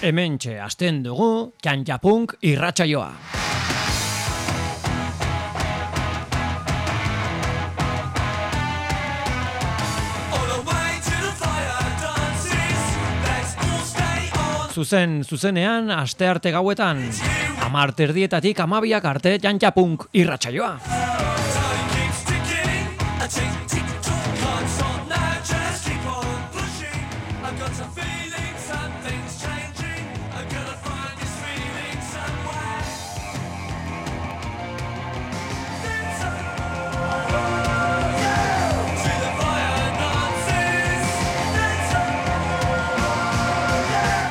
Hementxe hasten dugu Txantxapunk irratsaioa. Zuzen, zuzenean, aste arte gauetan, amar terdietatik amabiak arte Txantxapunk irratsaioa.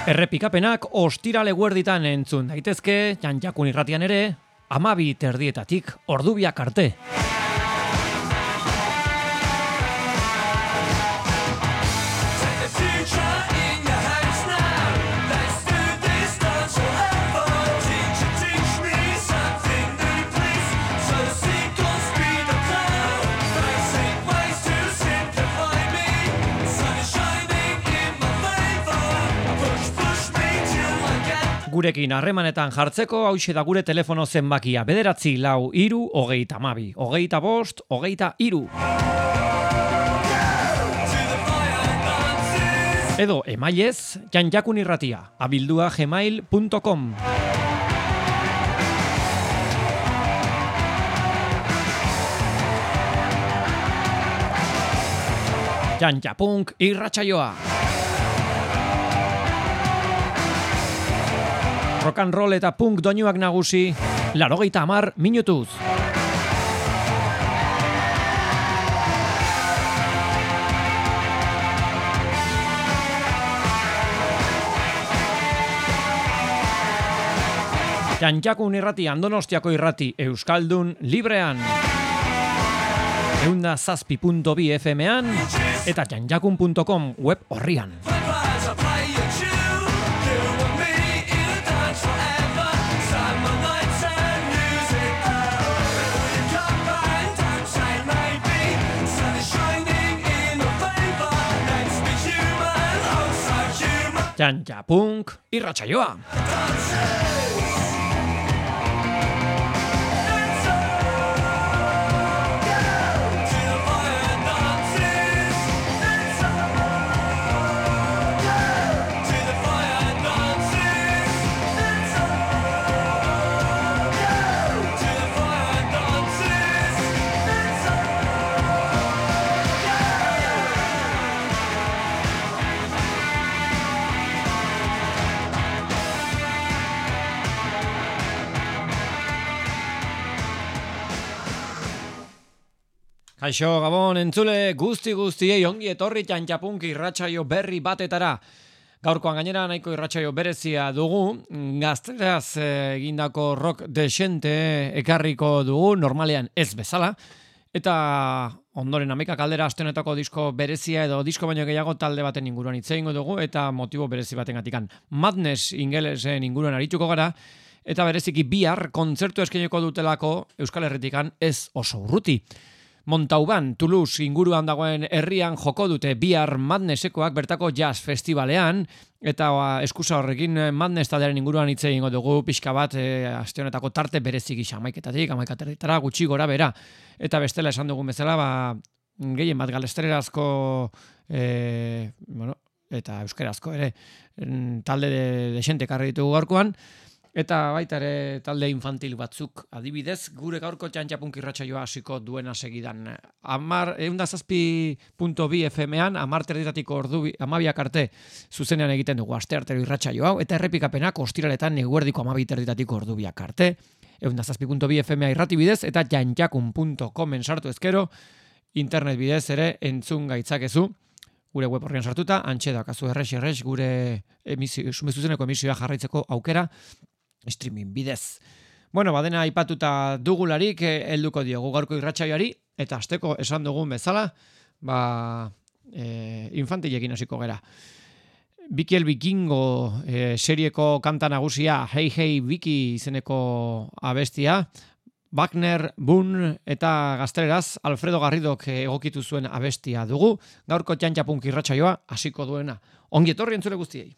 Errepikapenak ostirale guerditan entzun daitezke, janjakun irratian ere, amabi terdietatik ordubiak arte. Gurekin harremanetan jartzeko hau da gure telefono zenbakia. Bederatzi lau iru hogeita mabi hogeita bost hogeita iru edo emailez janjakun irratia abildua gmail.com Janjapunk irratsaioa. Rock and roll eta punk doinuak nagusi, larogeita amar minutuz. Jantxakun irrati, andonostiako irrati, Euskaldun, librean. Eunda zazpi.bi FM-an eta jantxakun.com web horrian. Txantxa punk irratsaioa. Kaixo, Gabon, entzule, guzti guztiei ongi etorri txantxapunk irratsaio berri batetara. Gaurkoan gainera nahiko irratsaio berezia dugu, gazteraz eh, egindako rock desente ekarriko dugu, normalean ez bezala. Eta ondoren ameka kaldera astenetako disko berezia edo disko baino gehiago talde baten inguruan itzein dugu eta motibo berezi baten atikan. Madness ingelesen inguruan arituko gara, eta bereziki bihar kontzertu eskeneko dutelako Euskal Herritikan ez oso urruti. Montauban, Toulouse inguruan dagoen herrian joko dute bihar madnesekoak bertako jazz festivalean, eta ba, eskusa horrekin eh, madnes taldearen inguruan hitz egingo dugu pixka bat e, aste honetako tarte berezik amaiketatik, amaikaterritara gutxi gora bera. Eta bestela esan dugun bezala, ba, gehien bat galestererazko e, bueno, eta euskerazko ere talde de, de xente karri ditugu gaurkoan, Eta baita ere talde infantil batzuk. Adibidez, gure gaurko txantxapunk irratsaioa hasiko duena segidan. Amar, eundazazpi.bi FM-an, amar terditatiko ordu, amabiak arte zuzenean egiten dugu. Aste artero irratsaio hau, eta errepikapenak ostiraletan neguerdiko amabi terditatiko ordu biak arte. Eundazazpi.bi FM-a irratibidez, eta jantxakun.com sartu ezkero, internet bidez ere entzun gaitzakezu. Gure web horrian sartuta, antxe da, kazu errex, errex, gure emisio, zuzeneko emisioa jarraitzeko aukera, streaming bidez. Bueno, badena aipatuta dugularik eh, helduko diogu gaurko irratsaioari eta asteko esan dugun bezala, ba e, infantilekin hasiko gera. Bikiel Vikingo e, serieko kanta nagusia Hey Hey Biki izeneko abestia, Wagner, Bun eta gazteleraz Alfredo Garridok egokitu zuen abestia dugu, gaurko txantxapunk irratsaioa hasiko duena. Ongi etorri entzule guztiei.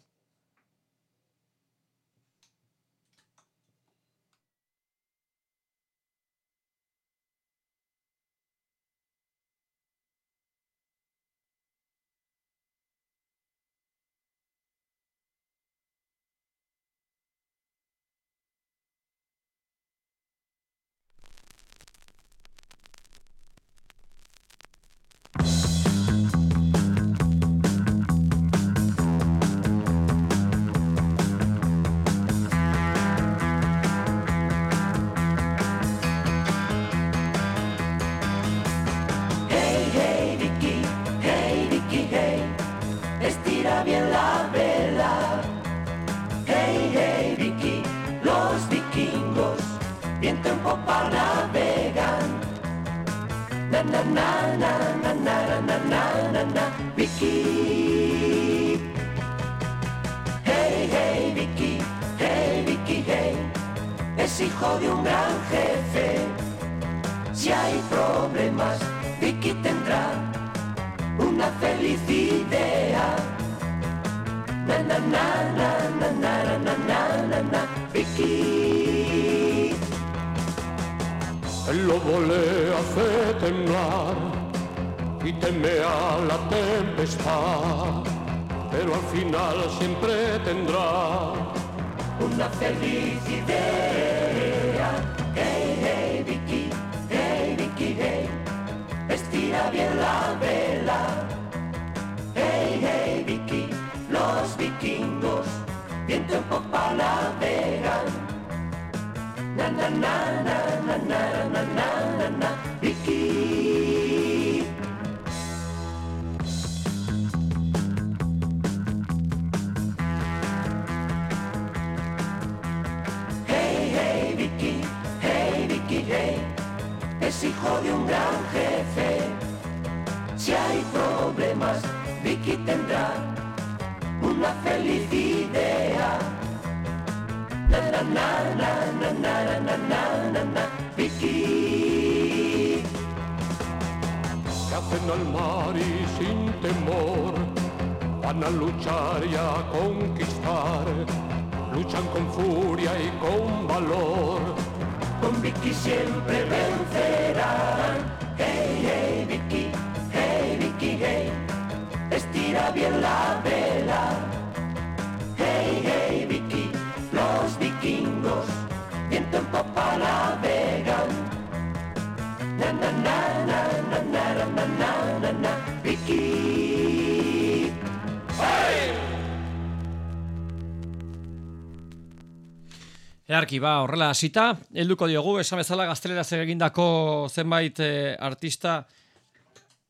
Ederki ba, horrela hasita, helduko diogu esan bezala gaztelera egindako zenbait e, artista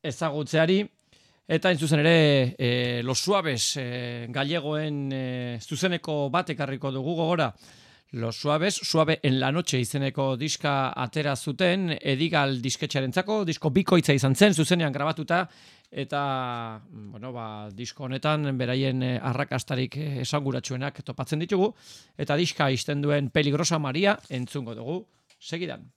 ezagutzeari eta in zuzen ere e, Los Suaves e, gallegoen e, zuzeneko batekarriko dugu gogora. Los Suaves, Suave en la Noche izeneko diska atera zuten, edigal disketxarentzako, disko bikoitza izan zen, zuzenean grabatuta, eta, bueno, ba, disko honetan beraien eh, arrakastarik eh, esanguratsuenak topatzen ditugu, eta diska izten duen Peligrosa Maria entzungo dugu, segidan.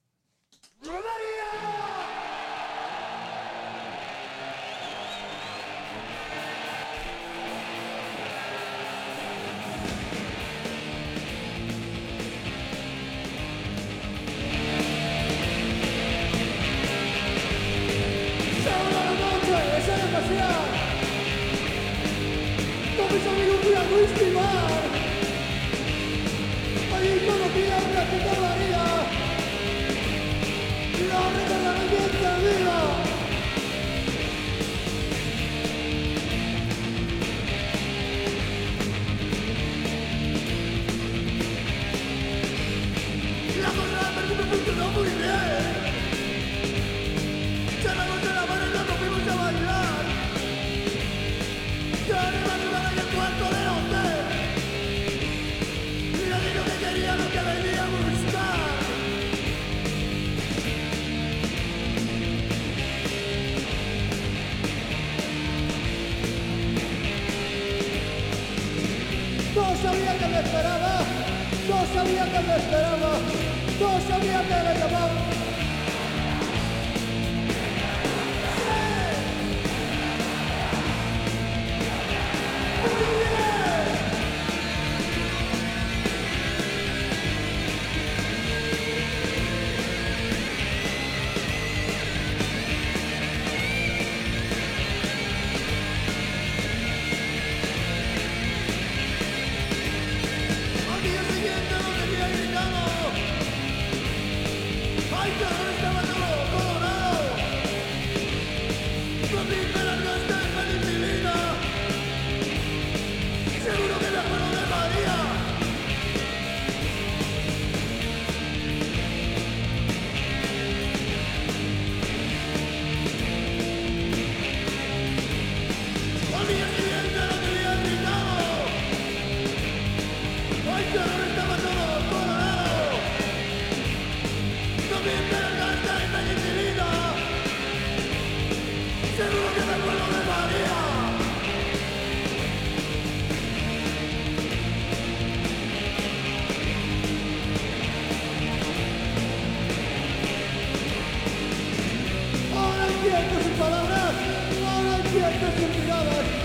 Gracias.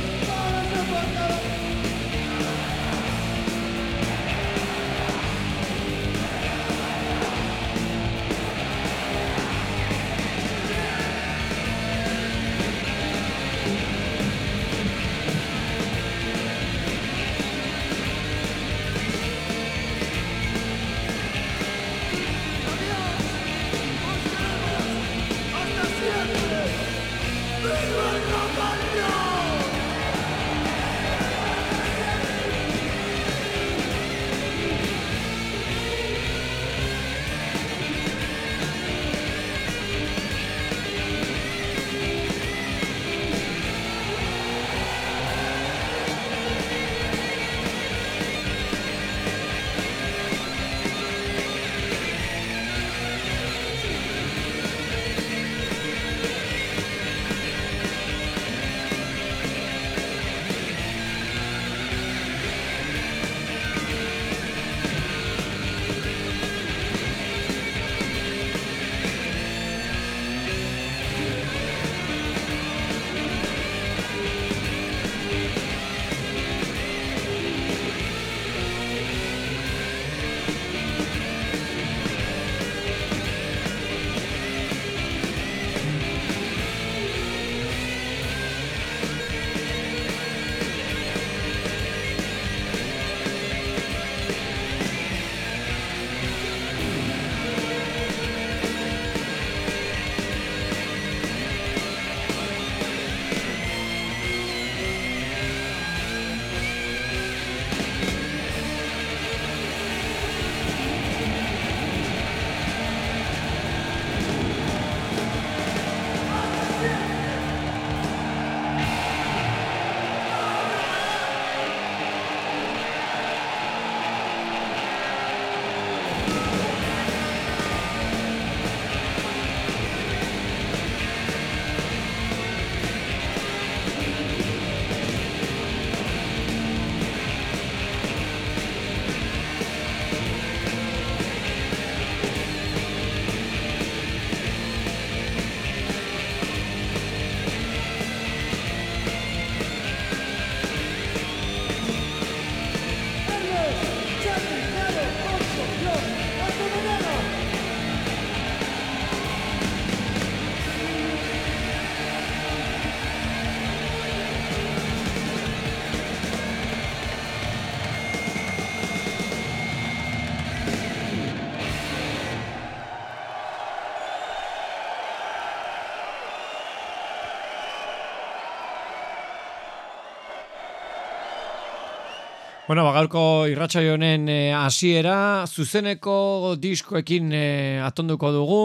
Bueno, bagaurko irratsaio honen eh, hasiera zuzeneko diskoekin eh, atonduko dugu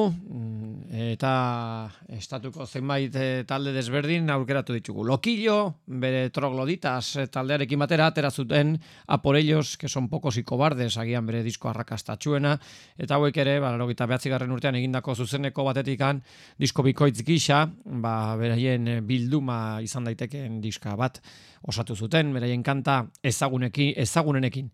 eta estatuko zenbait eh, talde desberdin aurkeratu ditugu. Lokillo, bere trogloditas eh, taldearekin batera atera zuten a por ellos, que son pocos y cobardes, agian bere disko arrakastatxuena, eta hauek ere, ba, logita behatzigarren urtean egindako zuzeneko batetikan disko bikoitz gisa, ba, beraien eh, bilduma izan daitekeen diska bat osatu zuten, beraien kanta ezagunekin, ezagunenekin.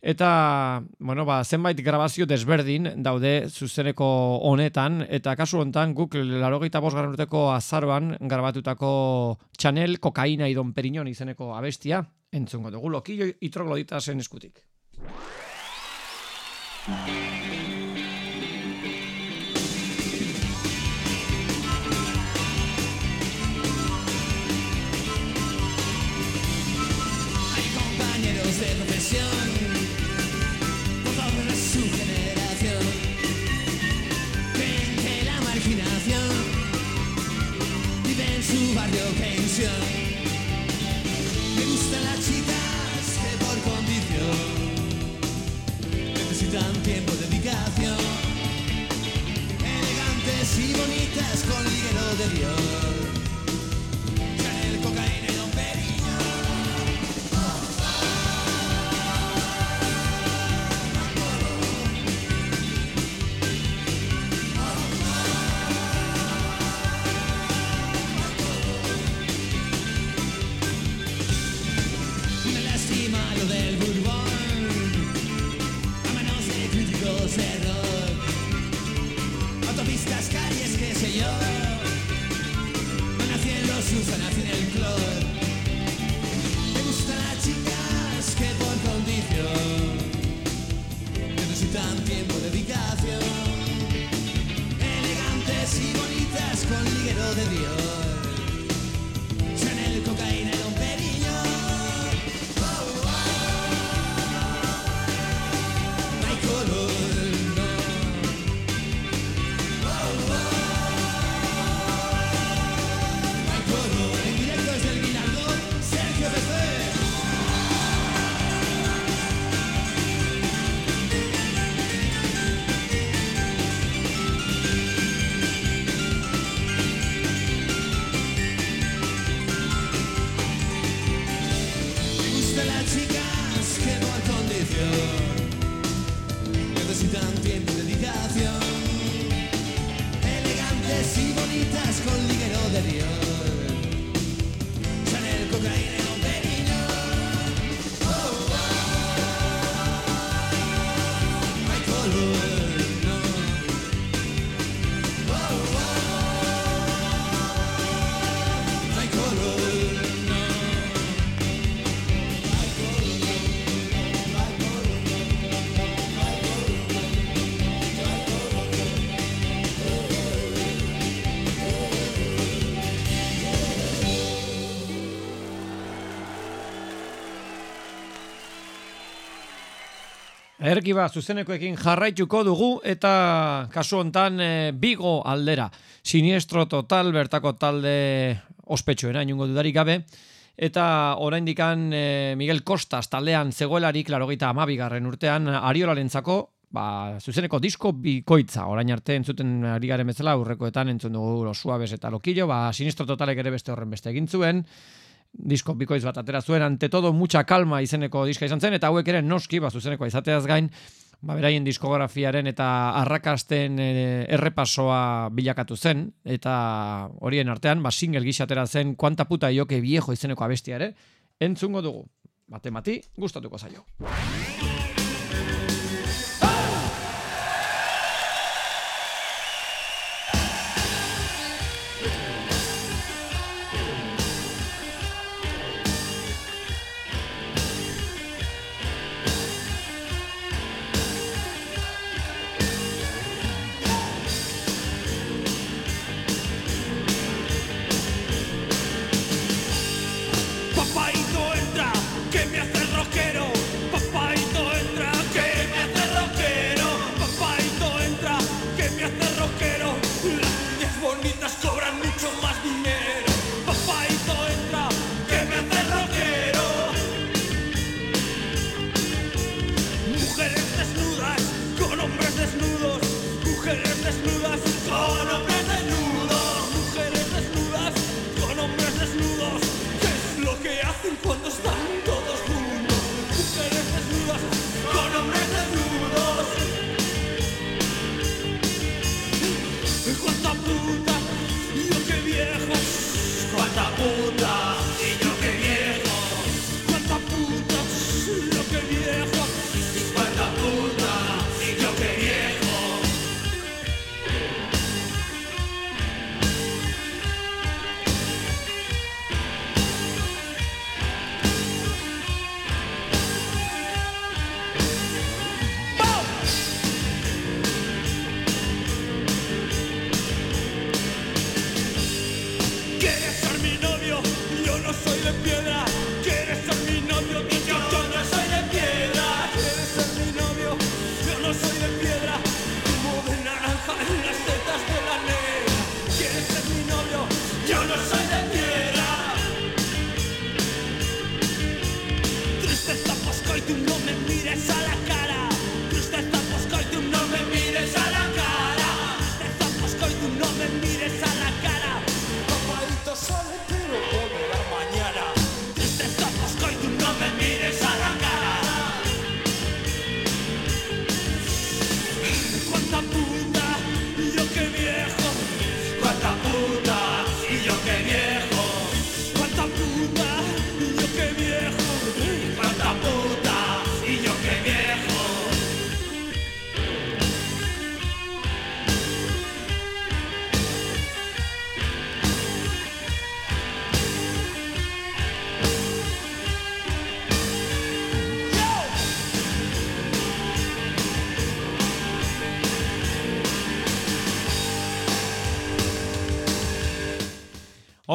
Eta, bueno, ba, zenbait grabazio desberdin daude zuzeneko honetan, eta kasu honetan guk larogeita bosgarren urteko azaroan grabatutako Chanel kokaina idon perinon izeneko abestia, entzungo dugu lokillo itrogloditasen eskutik. Hay compañeros de profesión, barrio pensión. Me gustan las chicas que por condición necesitan tiempo de dedicación, elegantes y bonitas con ligero de Dios. cruzan así en el club. Erkiba zuzenekoekin jarraituko dugu eta kasu hontan e, bigo aldera. Siniestro total bertako talde ospetsuena inungo dudarik gabe. Eta oraindikan e, Miguel Costas taldean zegoelarik larogeita amabigarren urtean ariolarentzako ba, zuzeneko disko bikoitza. Orain arte entzuten ari garen bezala aurrekoetan entzun dugu Los Suaves eta Lokillo. Ba, Siniestro totalek ere beste horren beste egin zuen disko bikoiz bat atera zuen, ante todo mucha calma izeneko diska izan zen, eta hauek ere noski, ba, zuzenekoa izateaz gain, ba, beraien diskografiaren eta arrakasten e, errepasoa bilakatu zen, eta horien artean, ba, single gisa atera zen, kuanta puta ioke viejo izeneko abestia ere, entzungo dugu. Batemati, gustatuko zaio.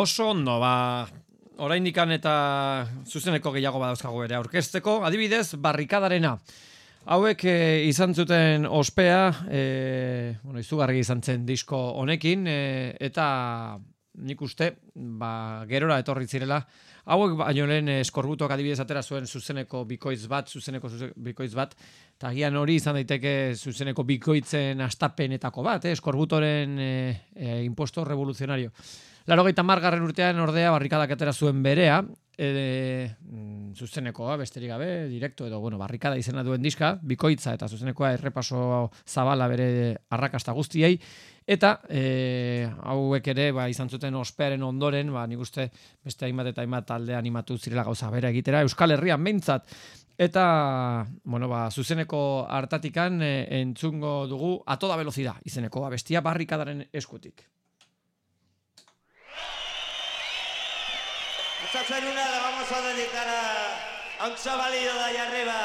Oso ondo, ba, oraindikan eta zuzeneko gehiago badauzkagu ere aurkezteko, adibidez, barrikadarena. Hauek e, izan zuten ospea, e, bueno, izugarri izan zen disko honekin, e, eta nik uste, ba, gerora etorri zirela, hauek baino lehen eh, eskorbutok adibidez atera zuen zuzeneko bikoitz bat, zuzeneko zuze, bikoitz bat, eta agian hori izan daiteke zuzeneko bikoitzen astapenetako bat, eh, eskorbutoren e, e, imposto revoluzionario. Laro margarren urtean ordea barrikadak atera zuen berea, e, mm, zuzenekoa, besterik gabe, direkto edo, bueno, barrikada izena duen diska, bikoitza eta zuzenekoa errepaso zabala bere arrakasta guztiei, eta e, hauek ere, ba, izan zuten ospearen ondoren, ba, nik uste beste hainbat eta hainbat talde animatu zirela gauza bera egitera, Euskal Herrian behintzat, Eta, bueno, ba, zuzeneko hartatikan e, entzungo dugu a toda velocidad izeneko, bestia barrikadaren eskutik. Esta cenuna la vamos a dedicar a, a un chavalillo de allá arriba.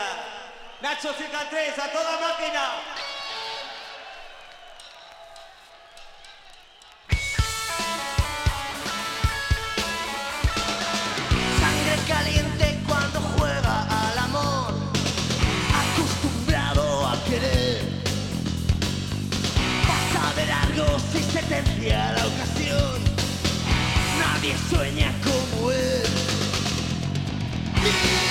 Nacho Cicatriz, a toda máquina. Sangre caliente cuando juega al amor, acostumbrado a querer. Pasa de largo si se tercia la ocasión, nadie sueña como él. me.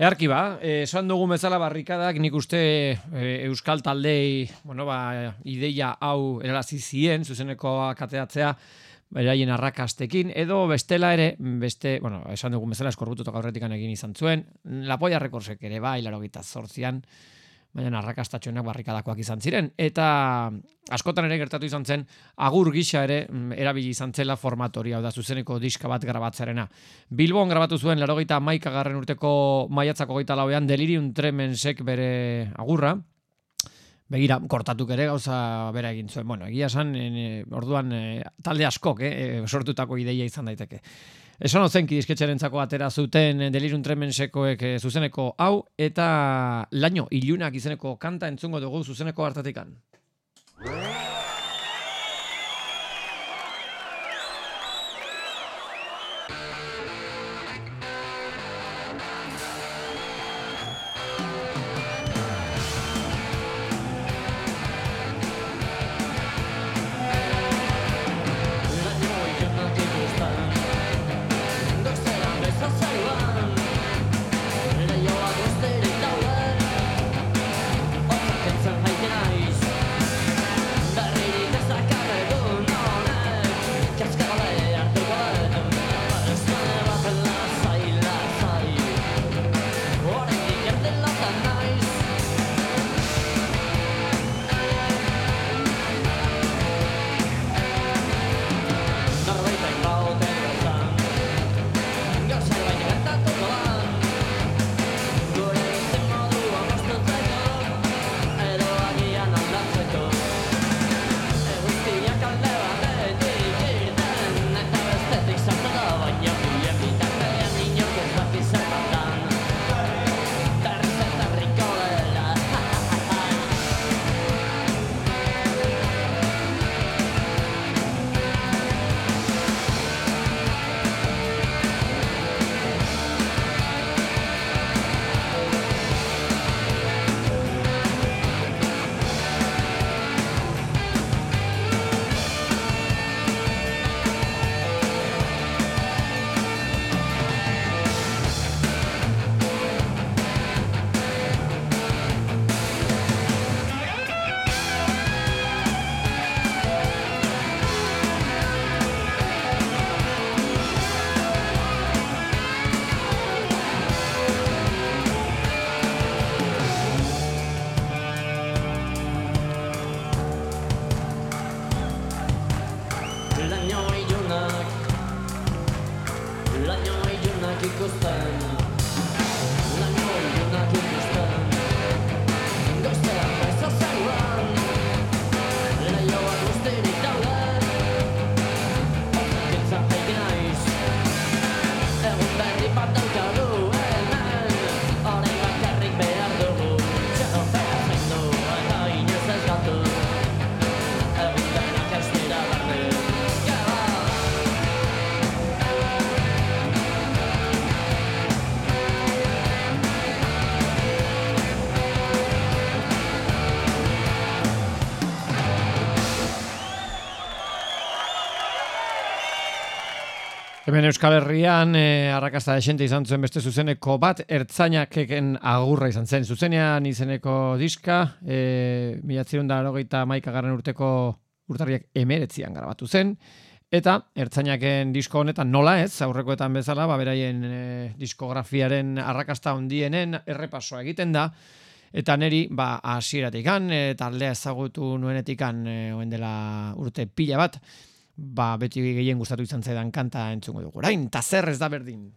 Earki ba, eh, esan dugu bezala barrikadak nik uste eh, Euskal taldei, bueno, ba, ideia hau erarazi zien, zuzeneko kateatzea, beraien arrakastekin, edo bestela ere, beste, bueno, esan dugu bezala eskorbututok aurretikan egin izan zuen, Lapoia Rekorsek ere bai, laro gita zortzian, baina arrakastatxoenak barrikadakoak izan ziren. Eta askotan ere gertatu izan zen, agur gisa ere mm, erabili izan zela formatoria, da zuzeneko diska bat grabatzarena. Bilbon grabatu zuen, laro gita garren urteko maiatzako goita lauean, delirium tremensek bere agurra, Begira, kortatuk ere gauza bera egin zuen. Bueno, egia esan, e, orduan e, talde askok eh, e, sortutako ideia izan daiteke. Esan ozenki disketxerentzako atera zuten eh, Delirium Tremensekoek eh, zuzeneko hau, eta laino ilunak izeneko kanta entzungo dugu zuzeneko hartatikan. Hemen Euskal Herrian e, arrakasta desente izan zuen beste zuzeneko bat, ertzainakeken agurra izan zen. Zuzenean izeneko diska, eh, e, milatzion da arogeita maikagarren urteko urtarriak emeretzian grabatu zen, eta ertzainaken disko honetan nola ez, aurrekoetan bezala, ba, beraien e, diskografiaren arrakasta hondienen errepasoa egiten da, Eta neri, ba, asieratikan, e, taldea ezagutu nuenetikan, e, oen dela urte pila bat, ba, beti gehien gustatu izan zaidan kanta entzungo dugu. Orain, ta zer ez da berdin,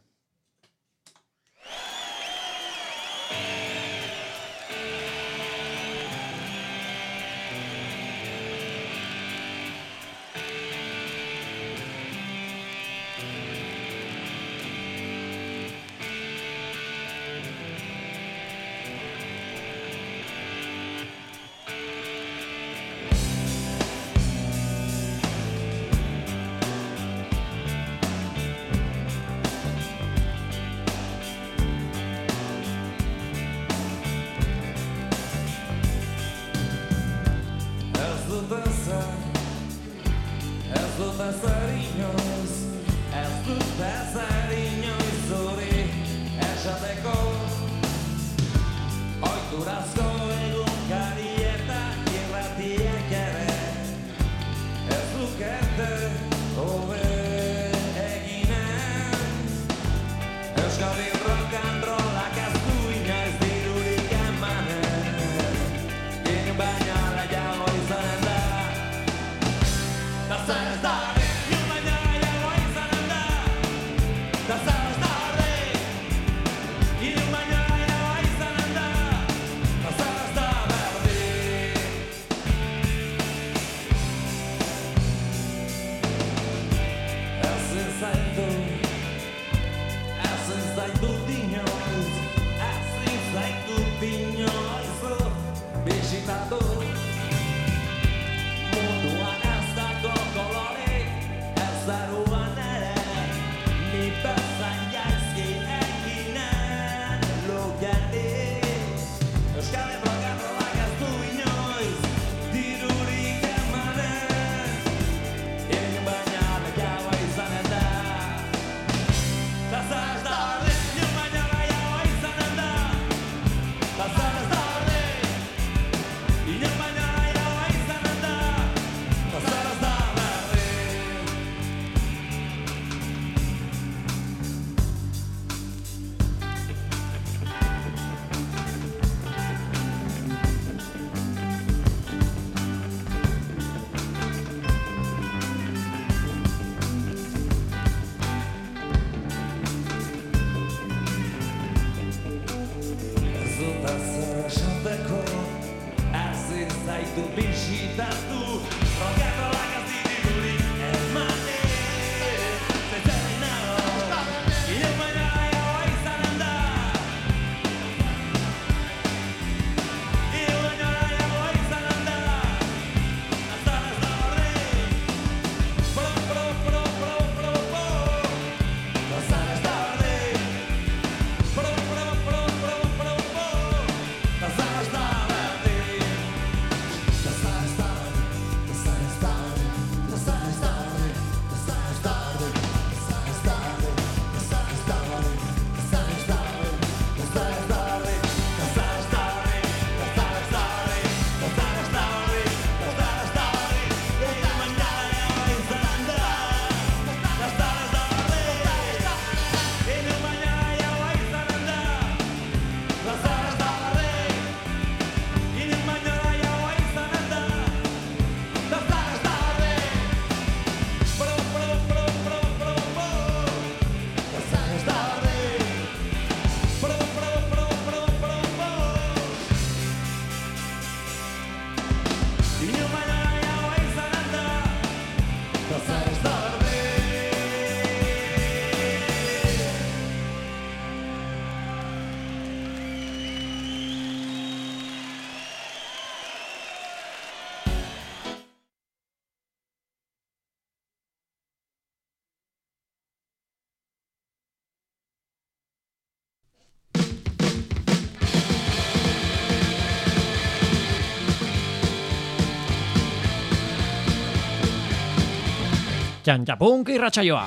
Txantxapunk irratsaioa.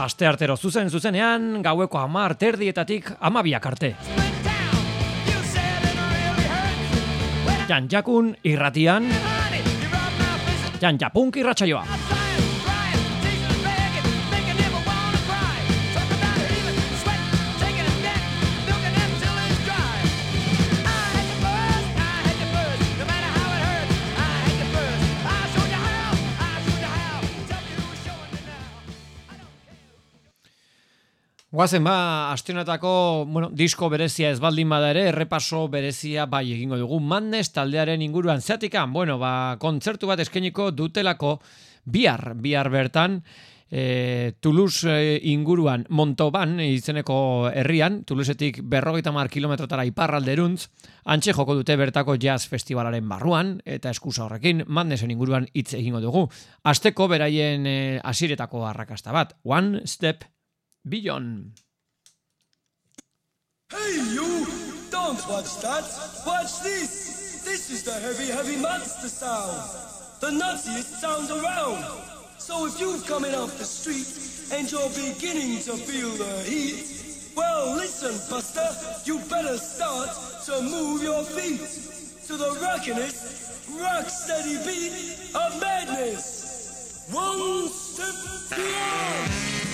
Aste artero zuzen zuzenean, gaueko amar terdietatik amabiak arte. Txantxakun irratian, Txantxapunk irratsaioa. Guazen ba, astionetako bueno, disko berezia ez baldin bada ere, errepaso berezia bai egingo dugu. Madness taldearen inguruan zeatikan, bueno, ba, kontzertu bat eskeniko dutelako bihar, bihar bertan, e, Toulouse e, inguruan Montoban izeneko herrian, Toulousetik berrogeita mar kilometrotara iparralderuntz, antxe joko dute bertako jazz festivalaren barruan, eta eskusa horrekin, Madnessen inguruan hitz egingo dugu. Asteko beraien e, asiretako arrakasta bat, One Step Beyond. Hey, you! Don't watch that! Watch this! This is the heavy, heavy monster sound! The nuttiest sound around! So if you're coming off the street and you're beginning to feel the heat, well, listen, Buster, you better start to move your feet to the rockinest, rock steady beat of madness! One step beyond!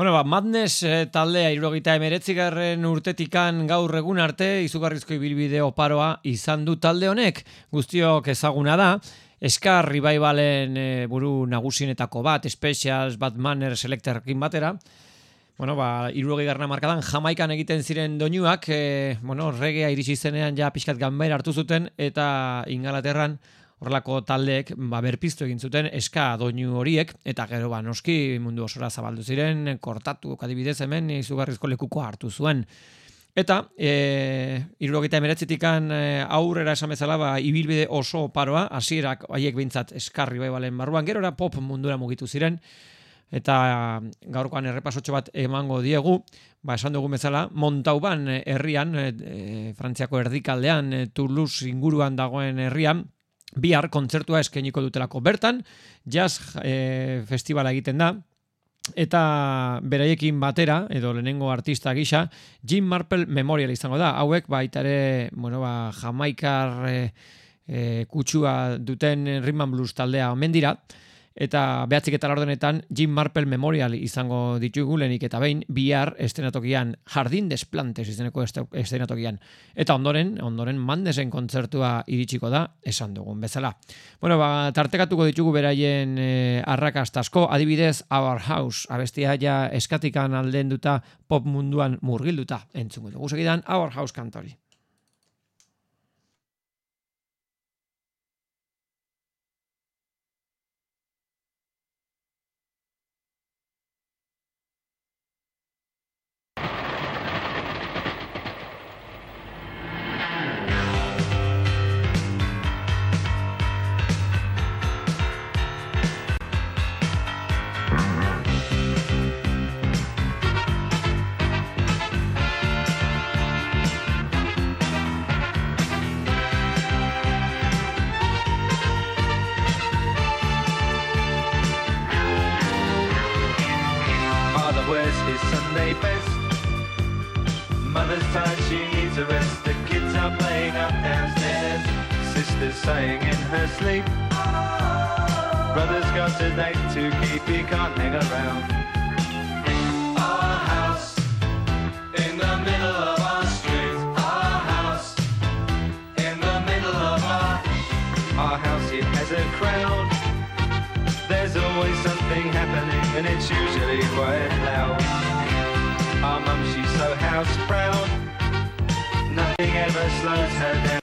Bueno, ba, Madness eh, taldea irurogeita emeretzigarren urtetikan gaur egun arte izugarrizko ibilbide oparoa izan du talde honek. Guztiok ezaguna da, Eskar Revivalен eh, buru nagusienetako bat, Specials, Batmaner, Selectorrekin batera. Bueno, ba, irurogei garna markadan, jamaikan egiten ziren doinuak, eh, bueno, regea iritsi zenean ja pixkat ganbera hartu zuten, eta ingalaterran horrelako taldeek ba, berpiztu egin zuten eska doinu horiek, eta gero ba, noski mundu osora zabaldu ziren, kortatu kadibidez hemen izugarrizko lekuko hartu zuen. Eta, e, irurogeita emeretzitikan e, aurrera esan bezala, ba, ibilbide oso paroa, hasierak haiek behintzat eskarri bai balen barruan, gerora pop mundura mugitu ziren, eta gaurkoan errepasotxo bat emango diegu, ba, esan dugu bezala, Montauban herrian, e, e, Frantziako erdikaldean, e, Toulouse inguruan dagoen herrian, bihar kontzertua eskainiko dutelako. Bertan, jazz e, festivala egiten da, eta beraiekin batera, edo lehenengo artista gisa, Jim Marple Memorial izango da. Hauek baita ere, bueno, ba, jamaikar e, e, kutsua duten and Blues taldea omen dira, eta behatzik eta laurdenetan Jim Marple Memorial izango ditugu lehenik eta behin bihar estenatokian Jardin Desplantes izeneko este- estenatokian. Eta ondoren, ondoren Mandesen kontzertua iritsiko da, esan dugun bezala. Bueno, ba, tartekatuko ditugu beraien e, arrakastasko, adibidez Our House, abestia ja eskatikan aldenduta pop munduan murgilduta entzungo dugu. Segidan Our House kantori. Sleep. Brother's got a date to keep, he can't hang around. Our house in the middle of our street. Our house in the middle of our our house. It has a crowd. There's always something happening and it's usually quite loud. Our mum, she's so house proud. Nothing ever slows her down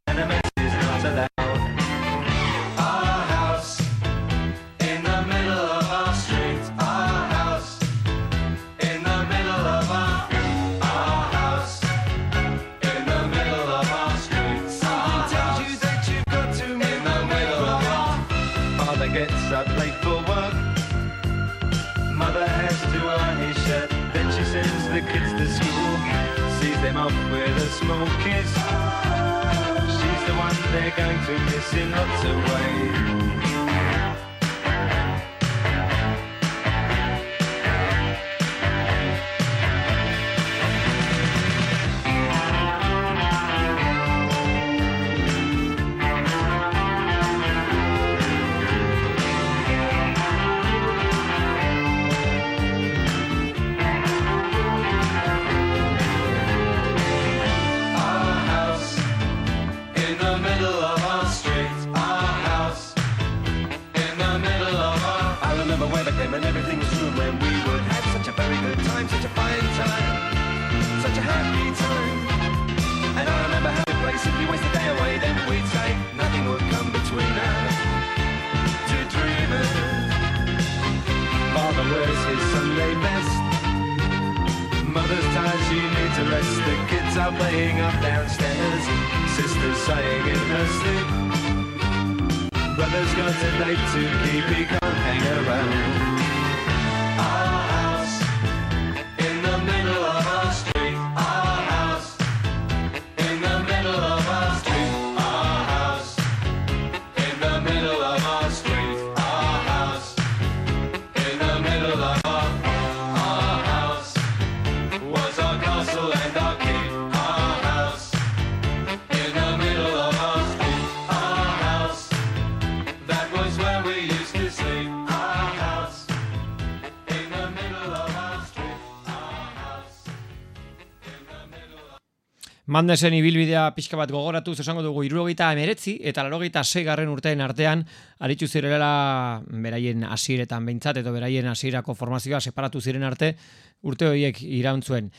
Mandesen ibilbidea pixka bat gogoratuz esango dugu irurogeita emeretzi eta larogeita garren urteen artean aritu zirela beraien hasieretan behintzat edo beraien hasierako formazioa separatu ziren arte urte horiek irauntzuen.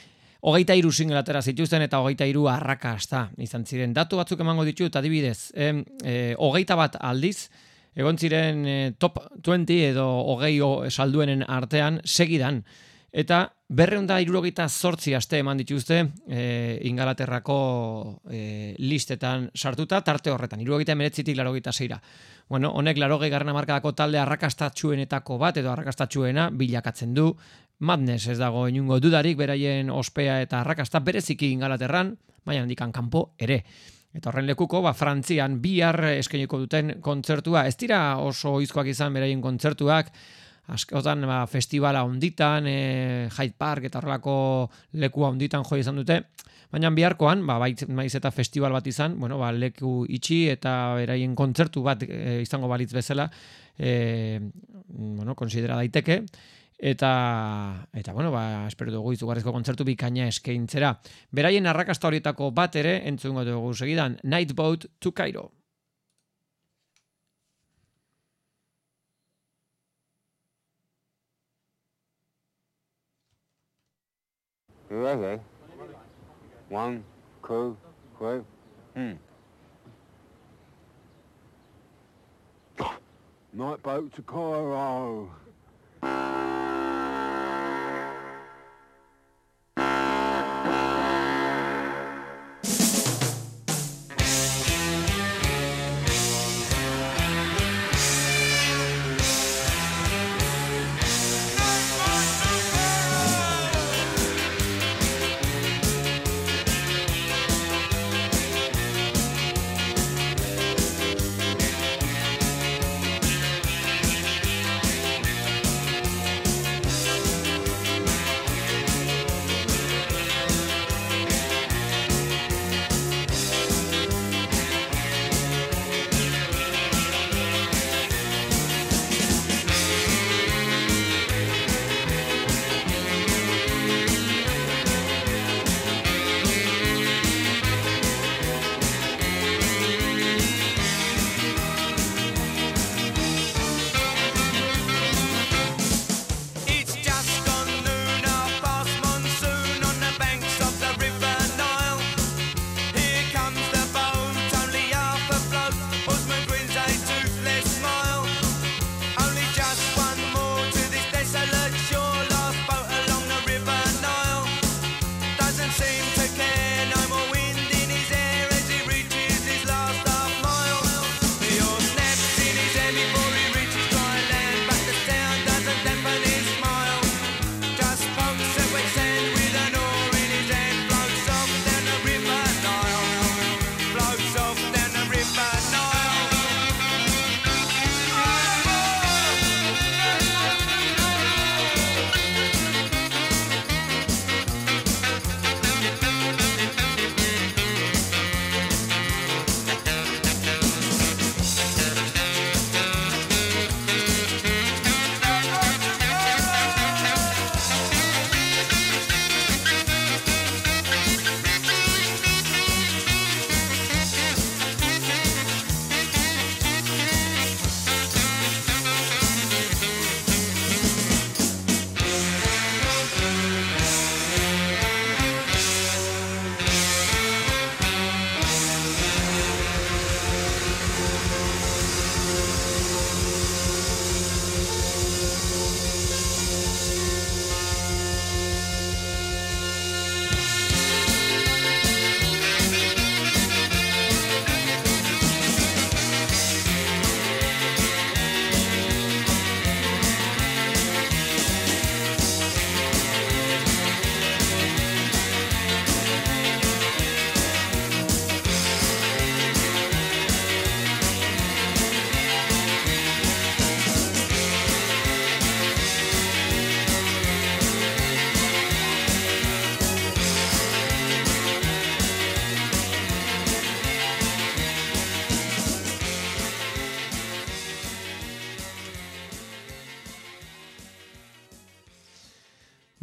Hogeita iru single atera zituzten eta hogeita iru arrakasta izan ziren. Datu batzuk emango ditut adibidez, em, e, hogeita bat aldiz, egon ziren e, top 20 edo hogei salduenen artean segidan. Eta berreunda irurogeita zortzi aste eman dituzte e, Ingalaterrako e, listetan sartuta, tarte horretan, irurogeita emeretzitik larogeita zeira. Bueno, honek larogei garrana markadako talde arrakastatxuenetako bat edo arrakastatxuena bilakatzen du. Madness ez dago inungo dudarik beraien ospea eta arrakasta bereziki Ingalaterran, baina handikan kanpo ere. Eta horren lekuko, ba, Frantzian bihar eskainiko duten kontzertua, ez dira oso izkoak izan beraien kontzertuak, askotan ba, festivala onditan, e, Hyde Park eta horrelako lekua onditan jo izan dute, Baina biharkoan, ba, baiz, maiz eta festival bat izan, bueno, ba, leku itxi eta beraien kontzertu bat e, izango balitz bezala, e, bueno, konsidera daiteke, eta eta bueno, ba espero dugu izugarrizko kontzertu bikaina eskaintzera. Beraien arrakasta horietako bat ere entzungo dugu segidan Night Boat to Cairo. Okay. One, two, three. Hmm. Night boat to Cairo.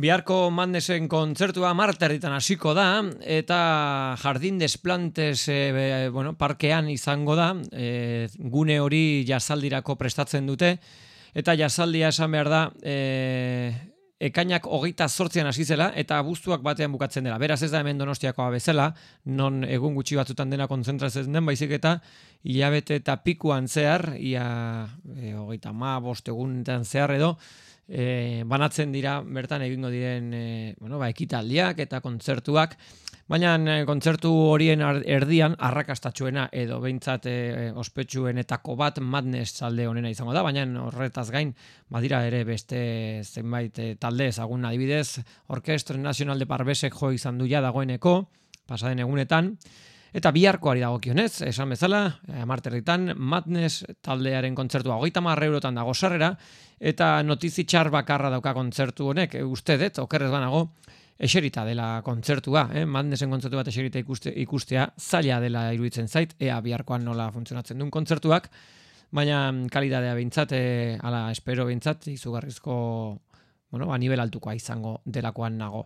Biharko Mandesen kontzertua marterritan hasiko da eta Jardin Desplantes e, be- bueno, parkean izango da, e, gune hori jasaldirako prestatzen dute eta jasaldia esan behar da e, ekainak hogeita zortzian hasi zela eta abuztuak batean bukatzen dela. Beraz ez da hemen donostiakoa bezala, non egun gutxi batzutan dena kontzentratzen den, baizik eta hilabete eta pikuan zehar, ia e, hogeita ma, bost egunetan zehar edo, e, banatzen dira bertan egingo diren e, bueno, ba, ekitaldiak eta kontzertuak, baina e, kontzertu horien erdian arrakastatxuena edo behintzat e, ospetsuenetako bat madness talde honena izango da, baina horretaz gain badira ere beste zenbait e, talde ezagun. Adibidez, Orkestre Nacional de Parbesek jo izan du ja dagoeneko, pasaden egunetan, Eta biharkoari dagokionez, esan bezala, eh, amarterritan, Madness taldearen kontzertua hogeita marra eurotan dago sarrera, eta notizi txar bakarra dauka kontzertu honek, e, uste dut, okerrez banago, eserita dela kontzertua, eh? Madnessen kontzertu bat eserita ikuste, ikustea zaila dela iruditzen zait, ea biharkoan nola funtzionatzen duen kontzertuak, baina kalidadea behintzat, eh, ala espero behintzat, izugarrizko bueno, a nivel altukoa izango delakoan nago.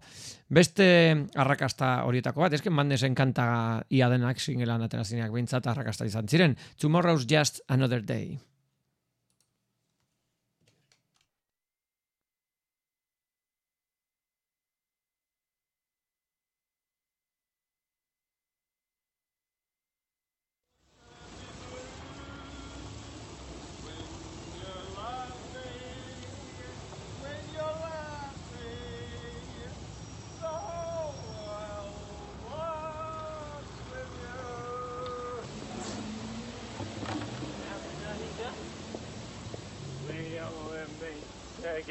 Beste arrakasta horietako bat, esken Madnessen kanta ia denak singelan aterazineak behintzat arrakasta izan ziren. Tomorrow's just another day.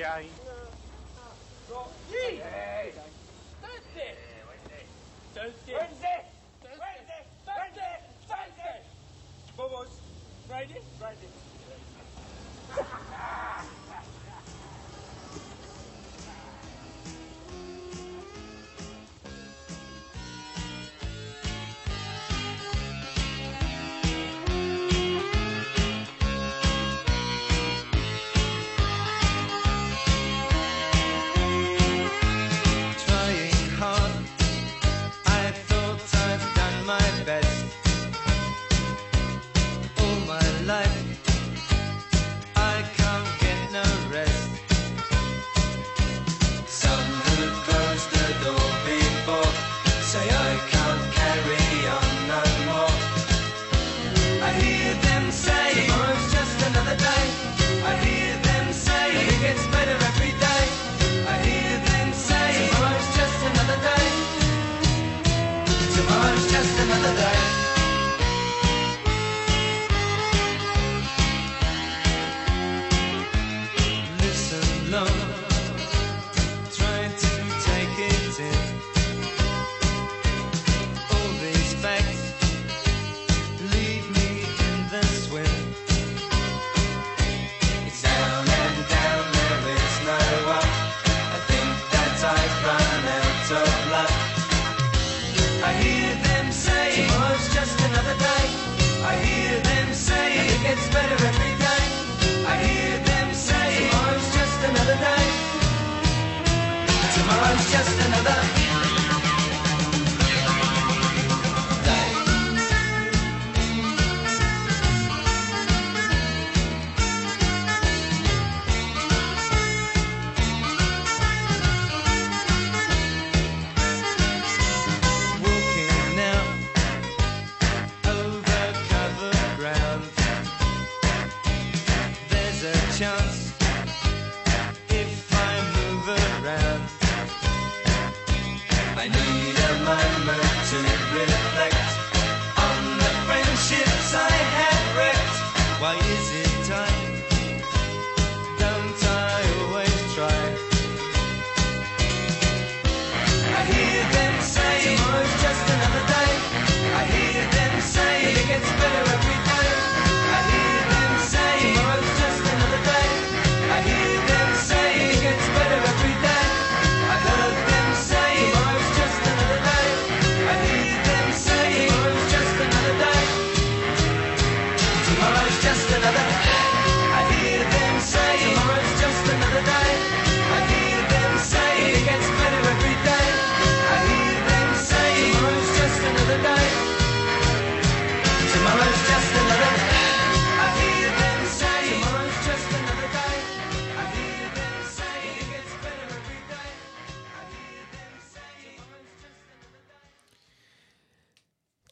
hay.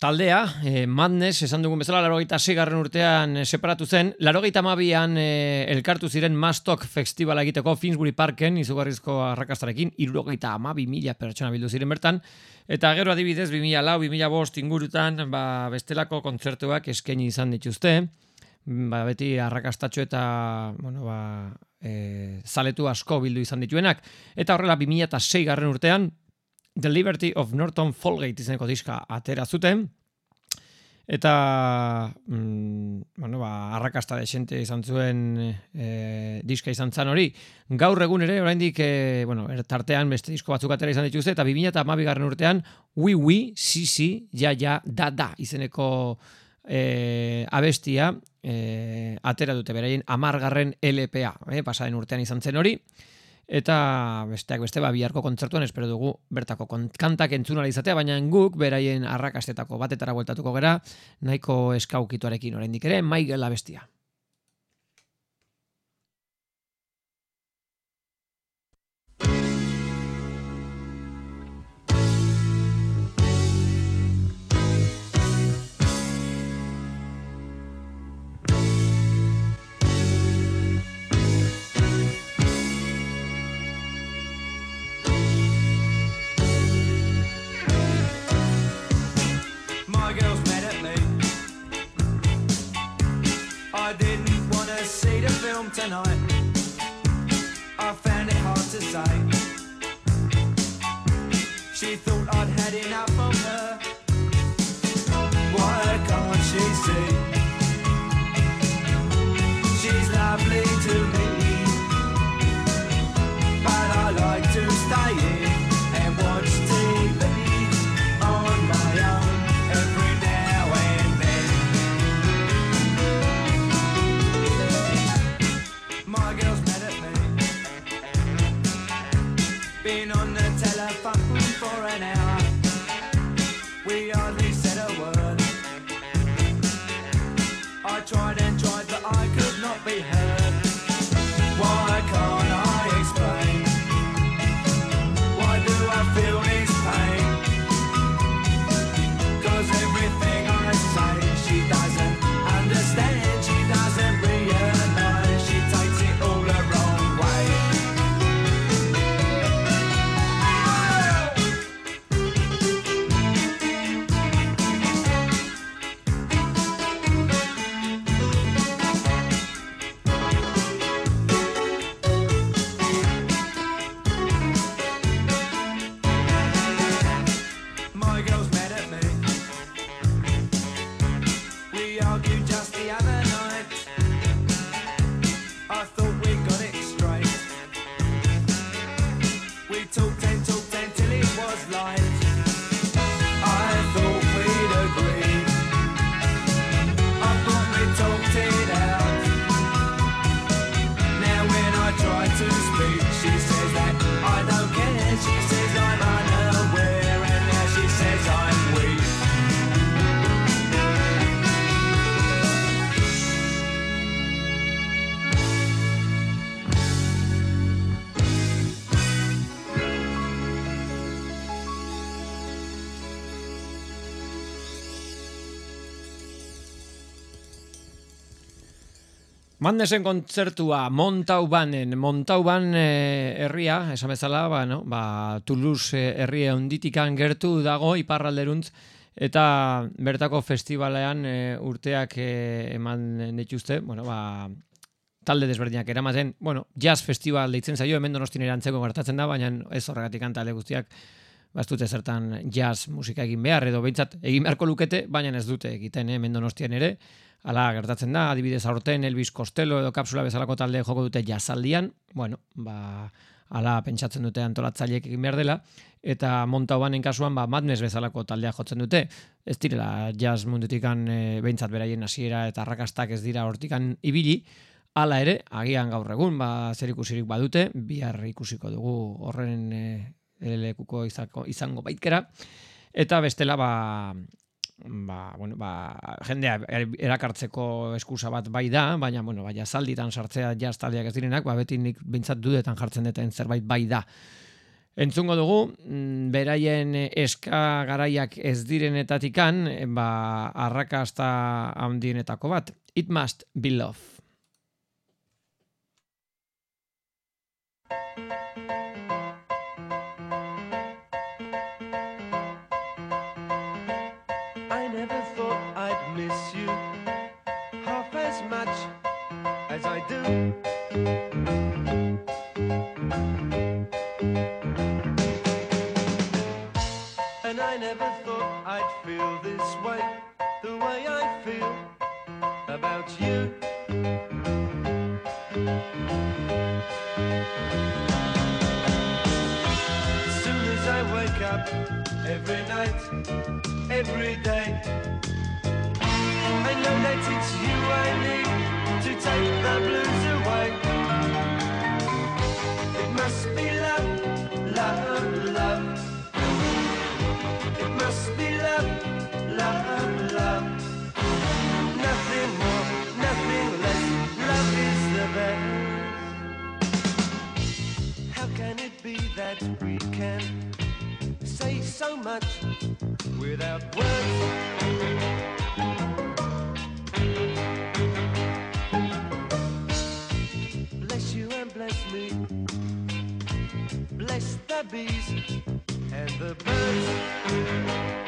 Taldea, eh, Madness, esan dugun bezala, larogeita garren urtean eh, separatu zen, larogeita mabian eh, elkartu ziren Mastok Festivala egiteko Finsbury Parken, izugarrizko arrakastarekin, irurogeita amabi mila pertsona bildu ziren bertan, eta gero adibidez, 2000 lau, 2000 bost ingurutan, ba, bestelako kontzertuak eskaini izan dituzte, ba, beti arrakastatxo eta, bueno, ba, e, zaletu asko bildu izan dituenak, eta horrela 2006 garren urtean, The Liberty of Norton Folgate izeneko diska atera zuten, Eta, mm, bueno, ba, arrakasta desente izan zuen e, diska izan zan hori. Gaur egun ere, oraindik, e, bueno, er, tartean beste disko batzuk atera izan dituzte, eta 2008 garren urtean, wi wi, si si, ja ja, da da, izeneko e, abestia e, atera dute beraien amargarren LPA, e, pasaren urtean izan zen hori. Eta besteak beste ba biharko kontzertuan espero dugu bertako kantak entzun ahal izatea, baina guk beraien arrakastetako batetara bueltatuko gera, nahiko eskaukituarekin oraindik ere, Michael abestia. My girl's mad at me. I didn't want to see the film tonight. I found it hard to say. She thought I'd Mandesen kontzertua Montaubanen, Montauban e, herria, esan bezala, ba, no? ba, Toulouse eh, herria onditikan gertu dago iparralderuntz, eta bertako festivalean e, urteak e, eman dituzte, bueno, ba, talde desberdinak eramaten, bueno, jazz festival deitzen zaio, hemen donostin erantzeko gertatzen da, baina ez horregatik talde guztiak, ba, ez dute zertan jazz musika egin behar, edo behintzat egin beharko lukete, baina ez dute egiten, hemen donostian ere, Hala gertatzen da, adibidez aurten Elvis Costello edo kapsula bezalako talde joko dute jazaldian, bueno, ba, ala pentsatzen dute antolatzaileek egin behar dela, eta Montaubanen kasuan ba, Madness bezalako taldea jotzen dute, ez direla jazz mundutikan e, behintzat beraien hasiera eta arrakastak ez dira hortikan ibili, hala ere, agian gaur egun, ba, zer ikusirik badute, bihar ikusiko dugu horren e, lekuko izako, izango baitkera, eta bestela, ba, ba, bueno, ba, jendea er- erakartzeko eskusa bat bai da, baina bueno, baina zalditan sartzea jazz taldeak ez direnak, ba, beti nik bintzat dudetan jartzen duten zerbait bai da. Entzungo dugu, mm, beraien eska garaiak ez direnetatikan, ba, arrakasta handienetako bat. It must be love. Every night, every day, I know that it's you I need to take the blues away. It must be love, love, love. It must be love, love, love. Nothing more, nothing less. Love is the best. How can it be that we can say so much without words? Bless you and bless me. Bless the bees and the birds.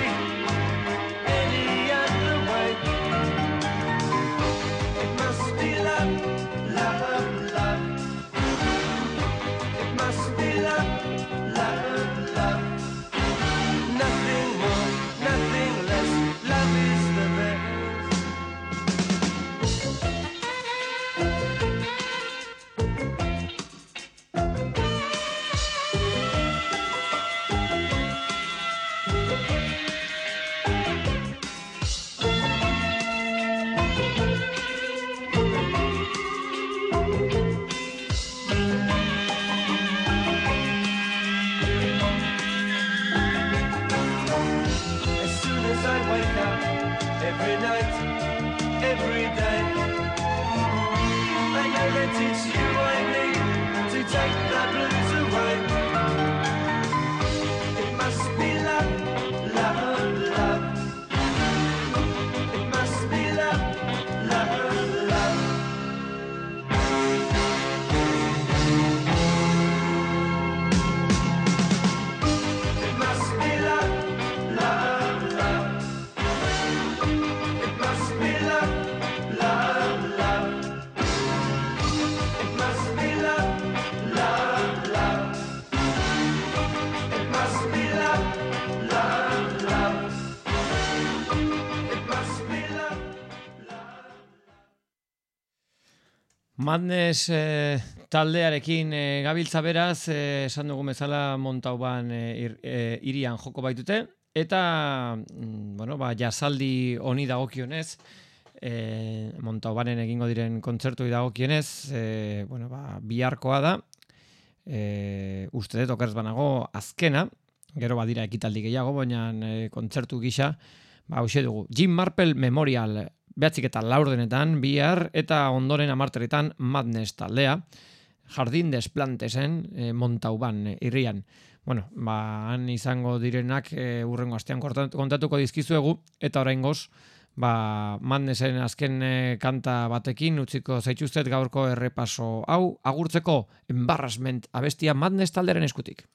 me. Madness eh, taldearekin eh, gabiltza beraz, eh, esan dugu bezala montauban ir, eh, irian joko baitute, eta, mm, bueno, ba, jasaldi honi dagokionez, eh, montaubanen egingo diren kontzertu dagokionez, eh, bueno, ba, biharkoa da, eh, uste dut okerz banago azkena, gero badira ekitaldi gehiago, baina eh, kontzertu gisa, ba, hause dugu, Jim Marple Memorial, behatzik eta laurdenetan, bihar, eta ondoren amarteretan Madness taldea, Jardin Desplantesen, e, Montauban, e, irrian. Bueno, ba, han izango direnak e, urrengo astean kontatuko dizkizuegu, eta oraingoz, ba, Madnessen azken e, kanta batekin utziko zaituztet gaurko errepaso hau, agurtzeko embarrassment abestia Madness talderen eskutik.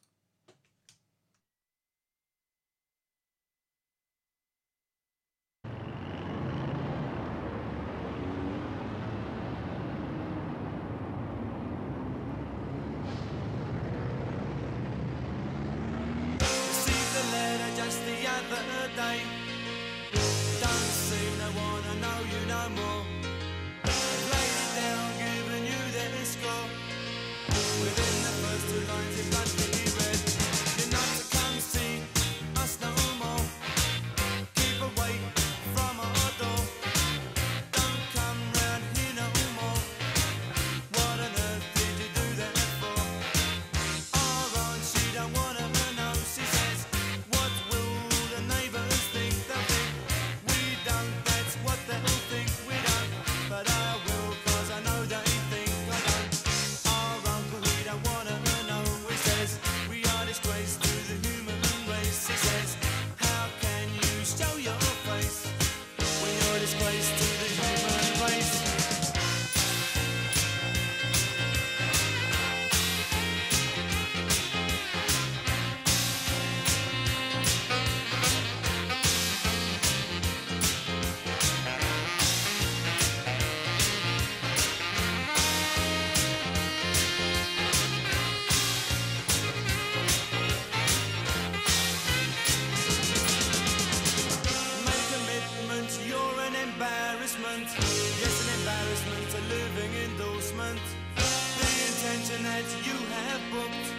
The intention that you have booked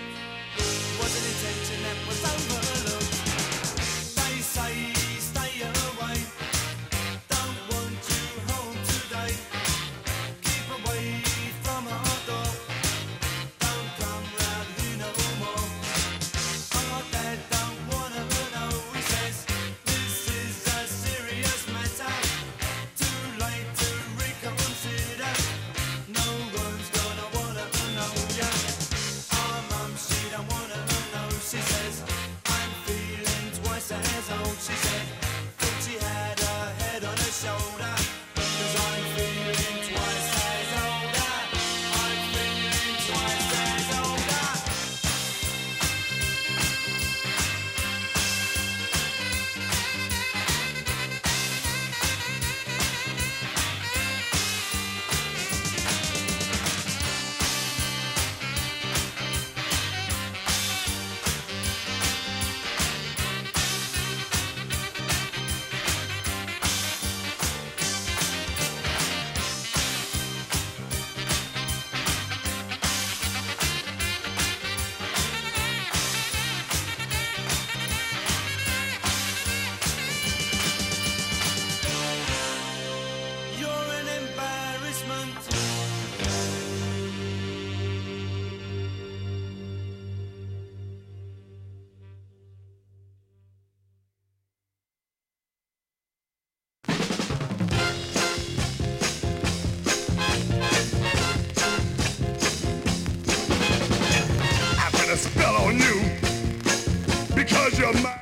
was an intention that was over.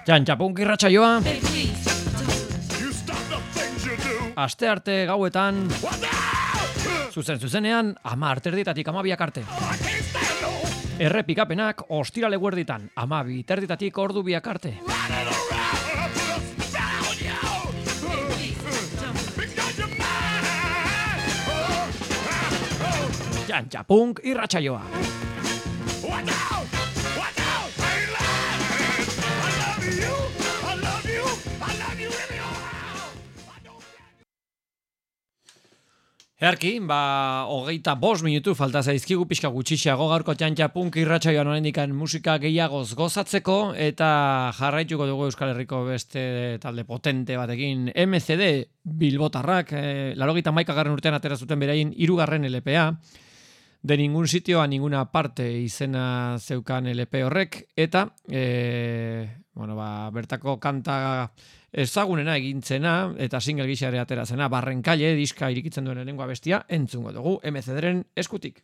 Txantxapunk irratsaioa. Aste arte gauetan. Zuzen zuzenean, ama arterditatik ama biak arte. Errepikapenak ostirale guerditan, ama biterditatik ordu biak arte. Txantxapunk irratsaioa. Earki, ba, hogeita bost minutu falta zaizkigu pixka gutxixago gaurko txantxa punk irratsaioan oraindikan musika gehiagoz gozatzeko eta jarraituko dugu Euskal Herriko beste talde potente batekin MCD Bilbotarrak, e, larogeita maikagarren urtean atera zuten berain irugarren LPA, de ningún sitio a ninguna parte izena zeukan LP horrek, eta e, bueno, ba, bertako kanta ezagunena egintzena eta single gisa ere atera zena Barrenkaile diska irikitzen duen lehenengoa bestia entzungo dugu MCDren eskutik.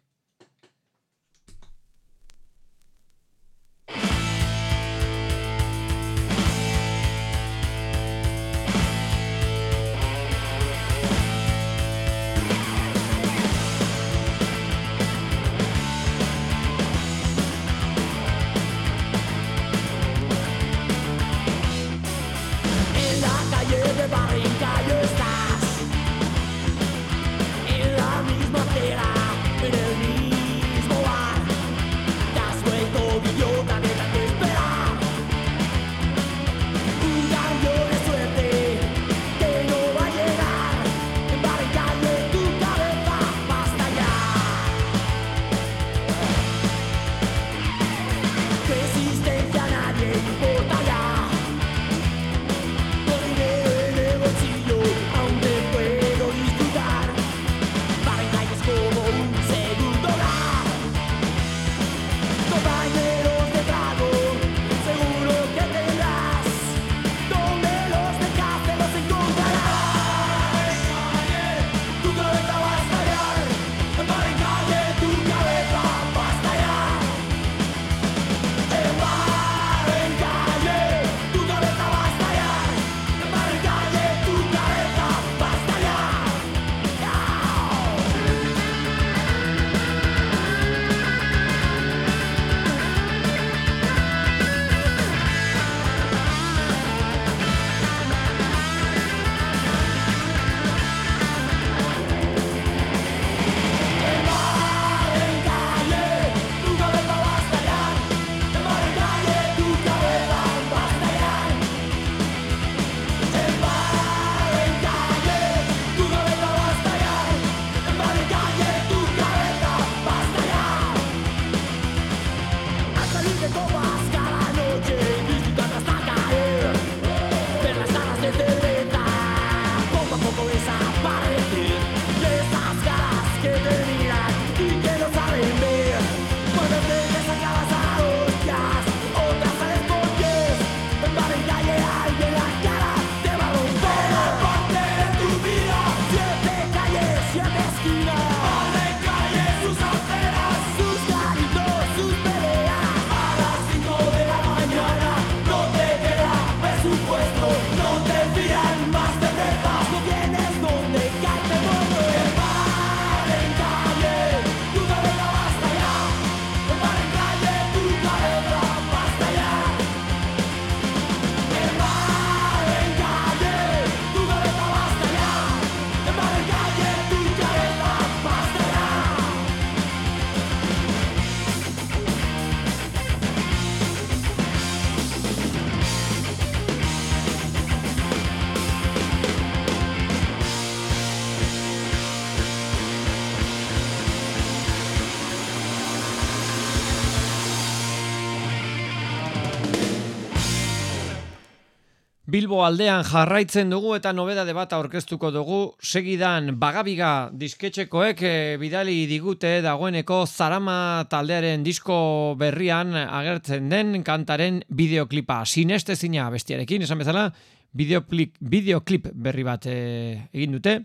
Bilbo aldean jarraitzen dugu eta nobedade bat aurkeztuko dugu. Segidan bagabiga disketxekoek eh, bidali digute dagoeneko Zarama taldearen disko berrian agertzen den kantaren bideoklipa. Sinestezina bestiarekin, esan bezala, bideoklip, bideoklip berri bat eh, egin dute.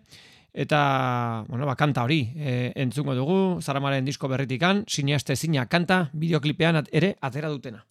Eta, bueno, ba, kanta hori eh, entzungo dugu, Zaramaren disko berritikan, sinestezina kanta bideoklipean at- ere atera dutena.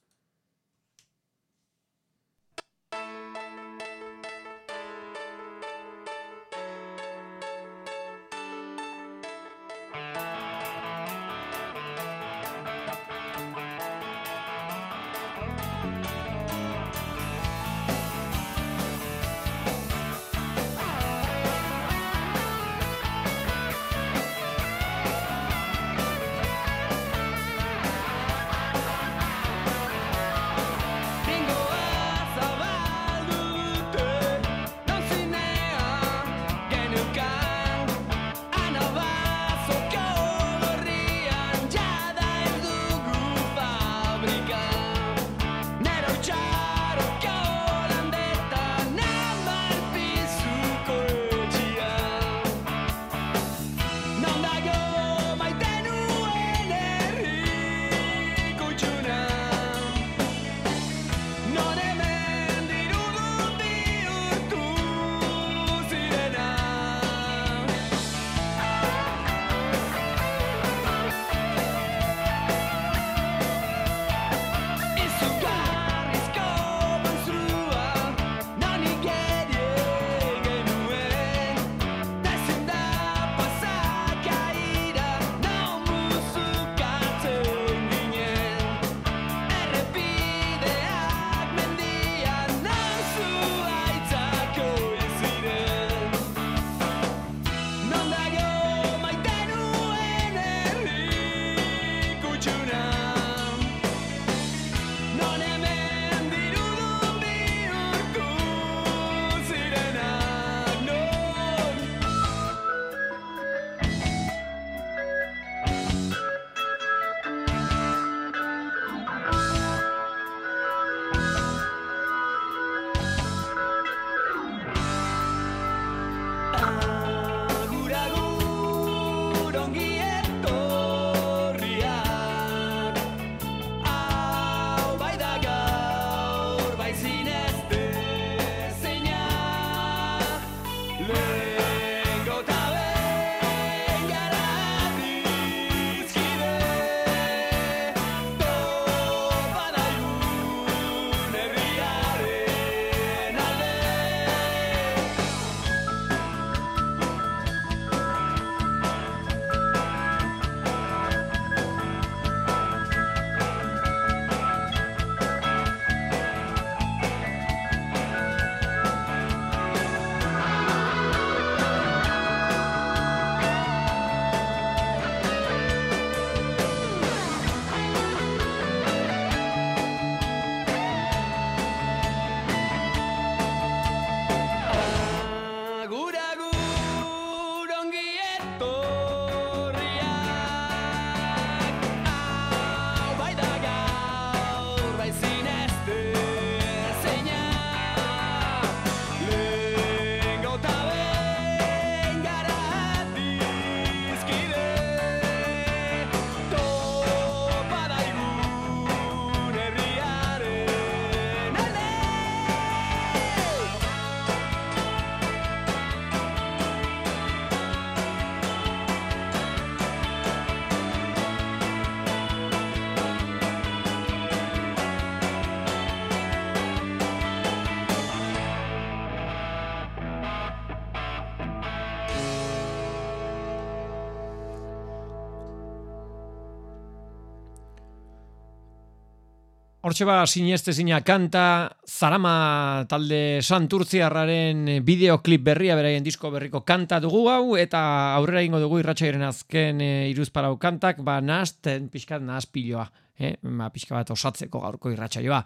Hortxe ba, sinestezina kanta, Zarama talde Santurtziarraren bideoklip berria, beraien disko berriko kanta dugu hau, eta aurrera ingo dugu irratxairen azken e, iruzparau kantak, ba, nazten pixkat nazpiloa, eh? ba, pixka bat osatzeko gaurko irratsaioa.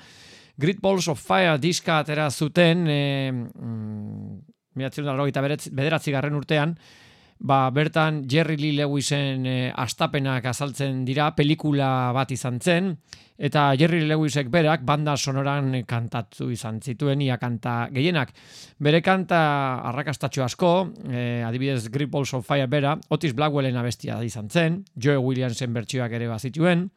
Great Balls of Fire diska atera zuten, e, mm, bederatzi garren urtean, ba, bertan Jerry Lee Lewisen e, astapenak azaltzen dira, pelikula bat izan zen, eta Jerry Lewisek berak banda sonoran kantatu izan zituen ia kanta gehienak. Bere kanta arrakastatxo asko, e, adibidez Grip Balls of Fire bera, Otis Blackwellen abestia izan zen, Joe Williamsen bertsioak ere bazituen,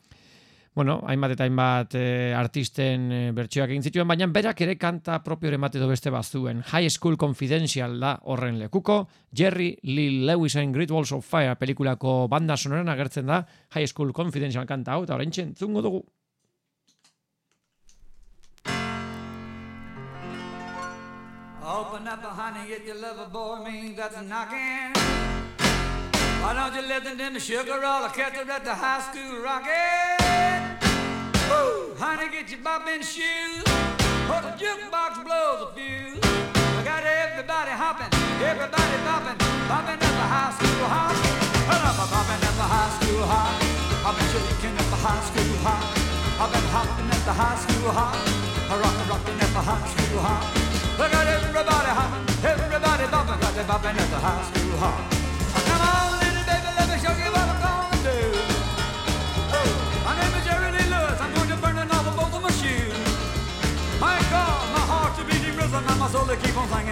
bueno, hainbat eta hainbat e, artisten e, bertsioak egin zituen, baina berak ere kanta propio emate do beste bazuen. High School Confidential da horren lekuko, Jerry Lee Lewisen Great Walls of Fire pelikulako banda sonoran agertzen da High School Confidential kanta hau, eta horrein zungo dugu. Open up, honey, if you love a boy, means that's knocking. Why don't you listen to the sugar roll, catch her at the high school rockin'? Woo! Honey, get your bopping shoes, or the jukebox blows a fuse. We got everybody hopping, everybody bopping, bopping at the high school hop. Well, I'm bopping at the high school hop. I've been shaking at the high school hop. I've been hopping at the high school hop. Rockin', rockin' at the high school hop. Look at everybody hopping, everybody bopping, got they bopping at the high school hop. Keep on singing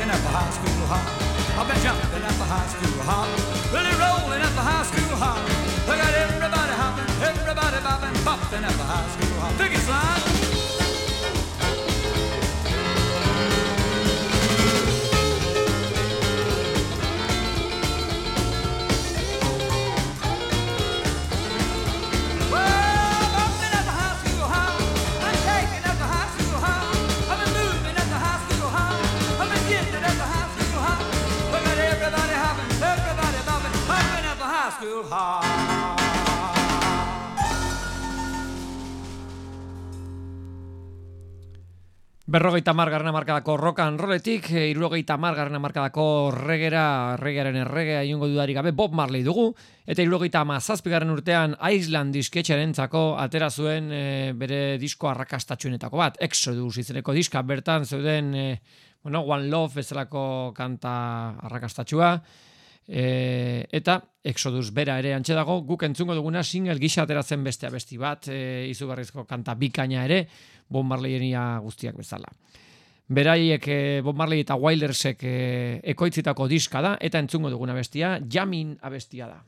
I've been shaking at the high school hop. I've been jumping at the high school hop. Really rolling at the high school hop. Berrogeita margarren markadako rock and rolletik, eh, irurogeita margarren markadako regera, regearen erregea inungo dudari gabe Bob Marley dugu, eta irurogeita mazazpigarren urtean Island disketxaren zako atera zuen eh, bere disko arrakastatxuenetako bat, Exodus izeneko diska, bertan zeuden eh, bueno, One Love bezalako kanta arrakastatxua, E, eta Exodus bera ere antxe dago, guk entzungo duguna single gisa ateratzen beste abesti bat, e, izugarrizko kanta bikaina ere, Bob Marleyenia guztiak bezala. Beraiek e, Bob Marley eta Wildersek e, ekoitzitako diska da, eta entzungo duguna bestia, Jamin abestia da.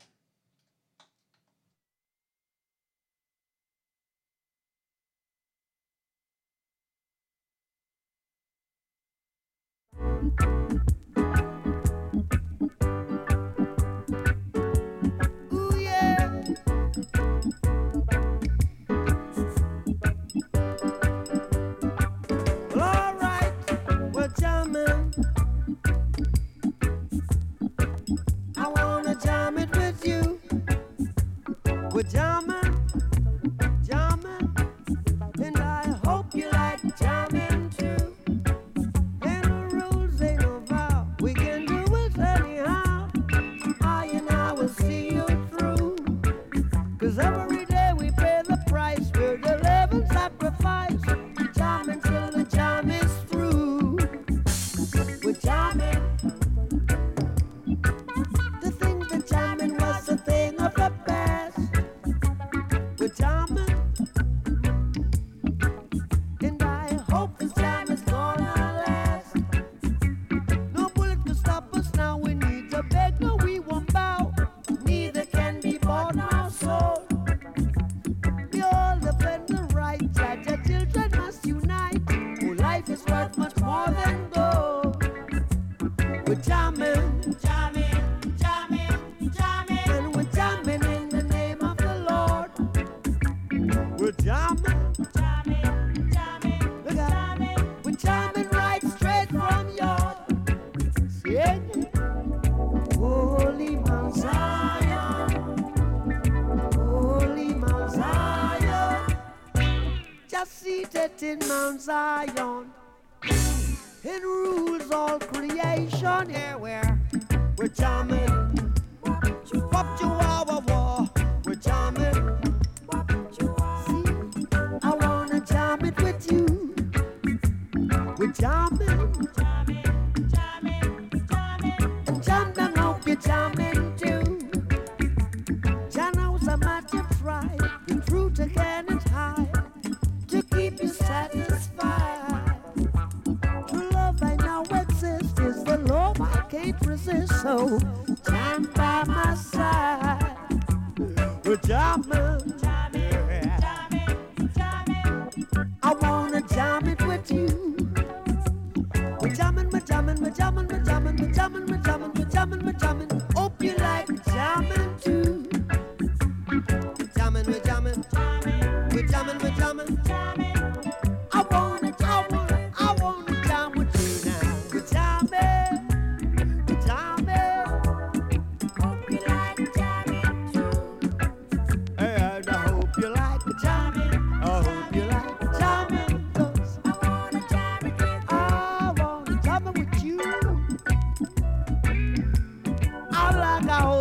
Mountains. are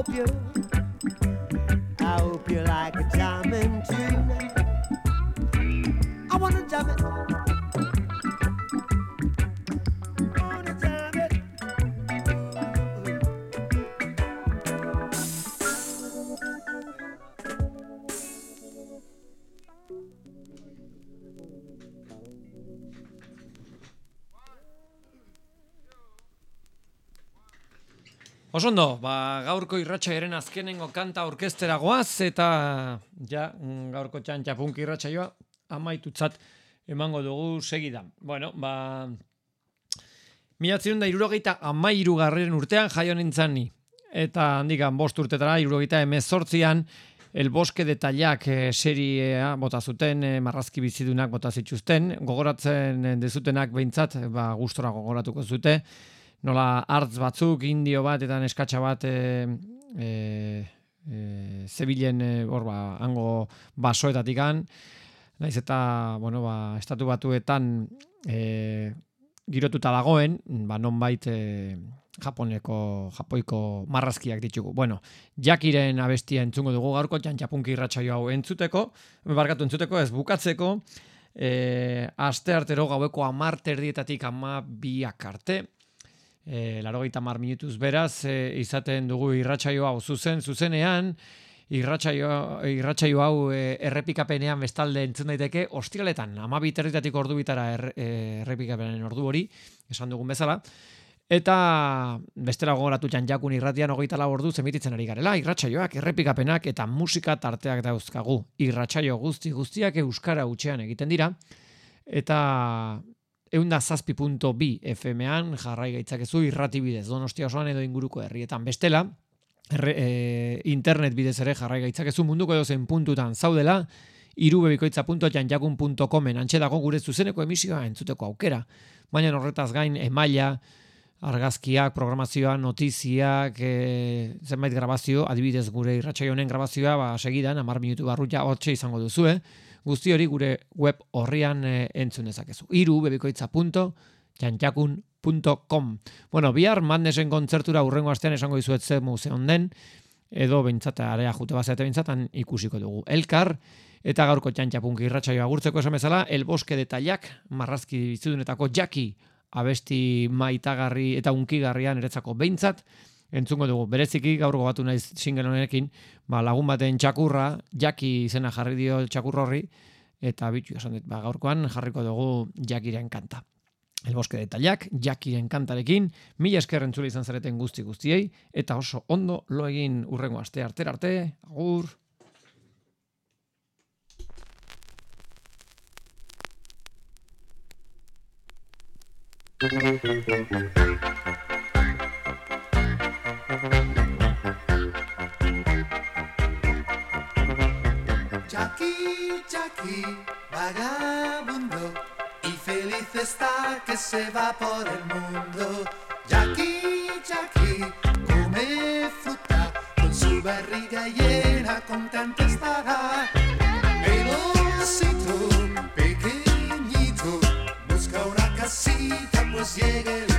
hope you. Osondo, ba, gaurko irratxaiaren azkenengo kanta orkestera goaz, eta ja, mm, gaurko txantxa punk irratxaioa amaitutzat emango dugu segidan. Bueno, ba, milatzen da irurogeita amairu garreren urtean jaio nintzen ni. Eta handikan bost urtetara, irurogeita emezortzian, El Bosque de Tallak eh, seria bota zuten, eh, marrazki bizidunak bota zituzten, gogoratzen eh, dezutenak behintzat, ba, gustora gogoratuko zute, nola hartz batzuk, indio bat eta neskatxa bat e, e, e, zebilen e, hor ba, hango basoetatikan, naiz eta, bueno, ba, estatu batuetan e, girotuta dagoen, ba, nonbait e, Japoneko, japoiko marrazkiak ditugu. Bueno, jakiren abestia entzungo dugu gaurko txantxapunki irratsaio hau entzuteko, barkatu entzuteko, ez bukatzeko, e, aste artero gaueko amar terdietatik ama biak arte, e, laro mar minutuz beraz, e, izaten dugu irratsaio hau zuzen, zuzenean, irratsaio, irratsaio hau e, errepikapenean bestalde entzun daiteke, ostiraletan, ama biterritatik ordu bitara er, e, errepikapenen ordu hori, esan dugun bezala, Eta bestela gogoratu jakun irratian hogeita lau ordu zemititzen ari garela, irratsaioak, errepikapenak eta musika tarteak dauzkagu. Irratsaio guzti guztiak euskara utxean egiten dira. Eta eunda zazpi.bi FM-an jarrai gaitzakezu irrati bidez, donostia osoan edo inguruko herrietan. Bestela, erre, e, internet bidez ere jarrai gaitzakezu munduko edozen puntutan zaudela, irubebikoitza.janjakun.comen antxe dago gure zuzeneko emisioa entzuteko aukera. Baina horretaz gain emaila, argazkiak, programazioa, notiziak, e, zenbait grabazio, adibidez gure irratsaio honen grabazioa, ba, segidan, amar minutu barrutia hotxe izango duzu, eh? Guzti hori gure web horrian e, entzun dezakezu. Iru bebikoitza.jantjakun.com Bueno, bihar Madnesen kontzertura urrengo astean esango dizuet ze museon den, edo bintzat, area jute bazete bintzatan ikusiko dugu. Elkar, eta gaurko txantxapunki irratsaioa agurtzeko esan bezala, El Bosque de Tallak, marrazki bizidunetako jaki abesti maitagarri eta unkigarrian eretzako behintzat, entzungo dugu. Bereziki gaur gogatu naiz single honekin, ba, lagun baten txakurra, jaki izena jarri dio txakurra horri, eta bitu esan dut, ba, gaurkoan jarriko dugu jakiren kanta. El Bosque de Tallak, jakiren kantarekin, mila esker entzule izan zareten guzti guztiei, eta oso ondo lo egin urrengo aste arte arte, agur! Jackie, vagabundo, y feliz está que se va por el mundo. Jackie, Jackie, come fruta, con su barriga llena contenta estará. Pelocito, pequeñito, busca una casita pues llegue el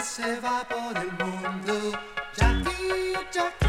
se va por el mundo. Jackie, Jackie.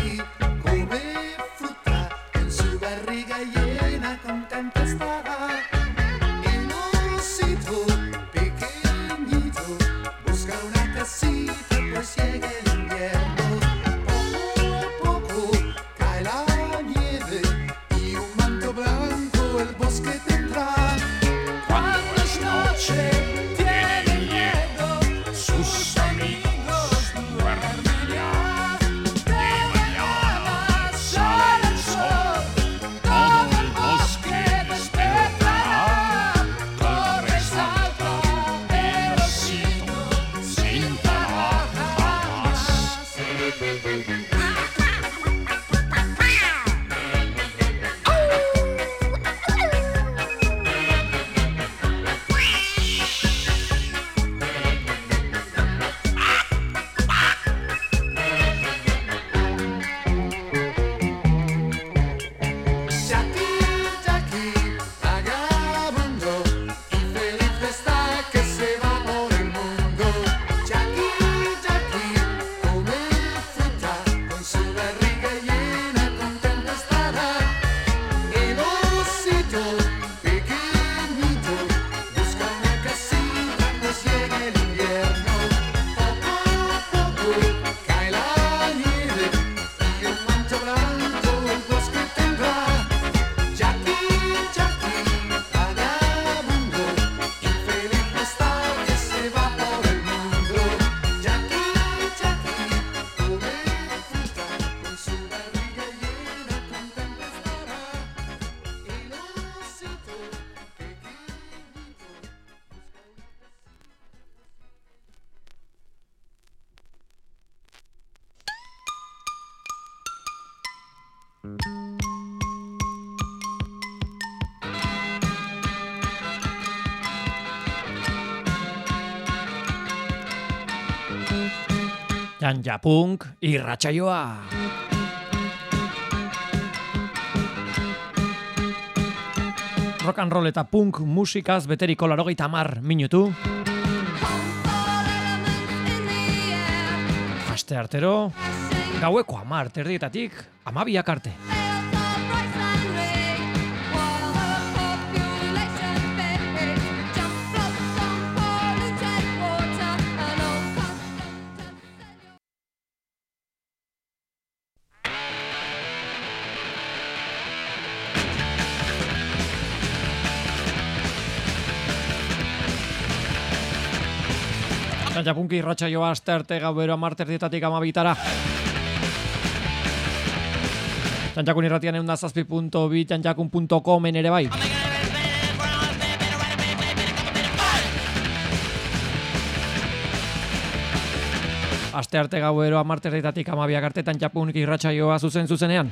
Ganja-punk irratsaioa. Rock and roll eta punk musikaz beteriko larogeita hamar minutu. Aste artero, gaueko hamar terdietatik, amabiak arte. japunki irratxa joa azte arte gauero amarterdietatik amabitara. Txantxakun irratian egun da zazpi.bi, txantxakun.comen ere bai. Aste arte gauero amarterdietatik amabiak artetan japunki irratxa zuzen zuzenean.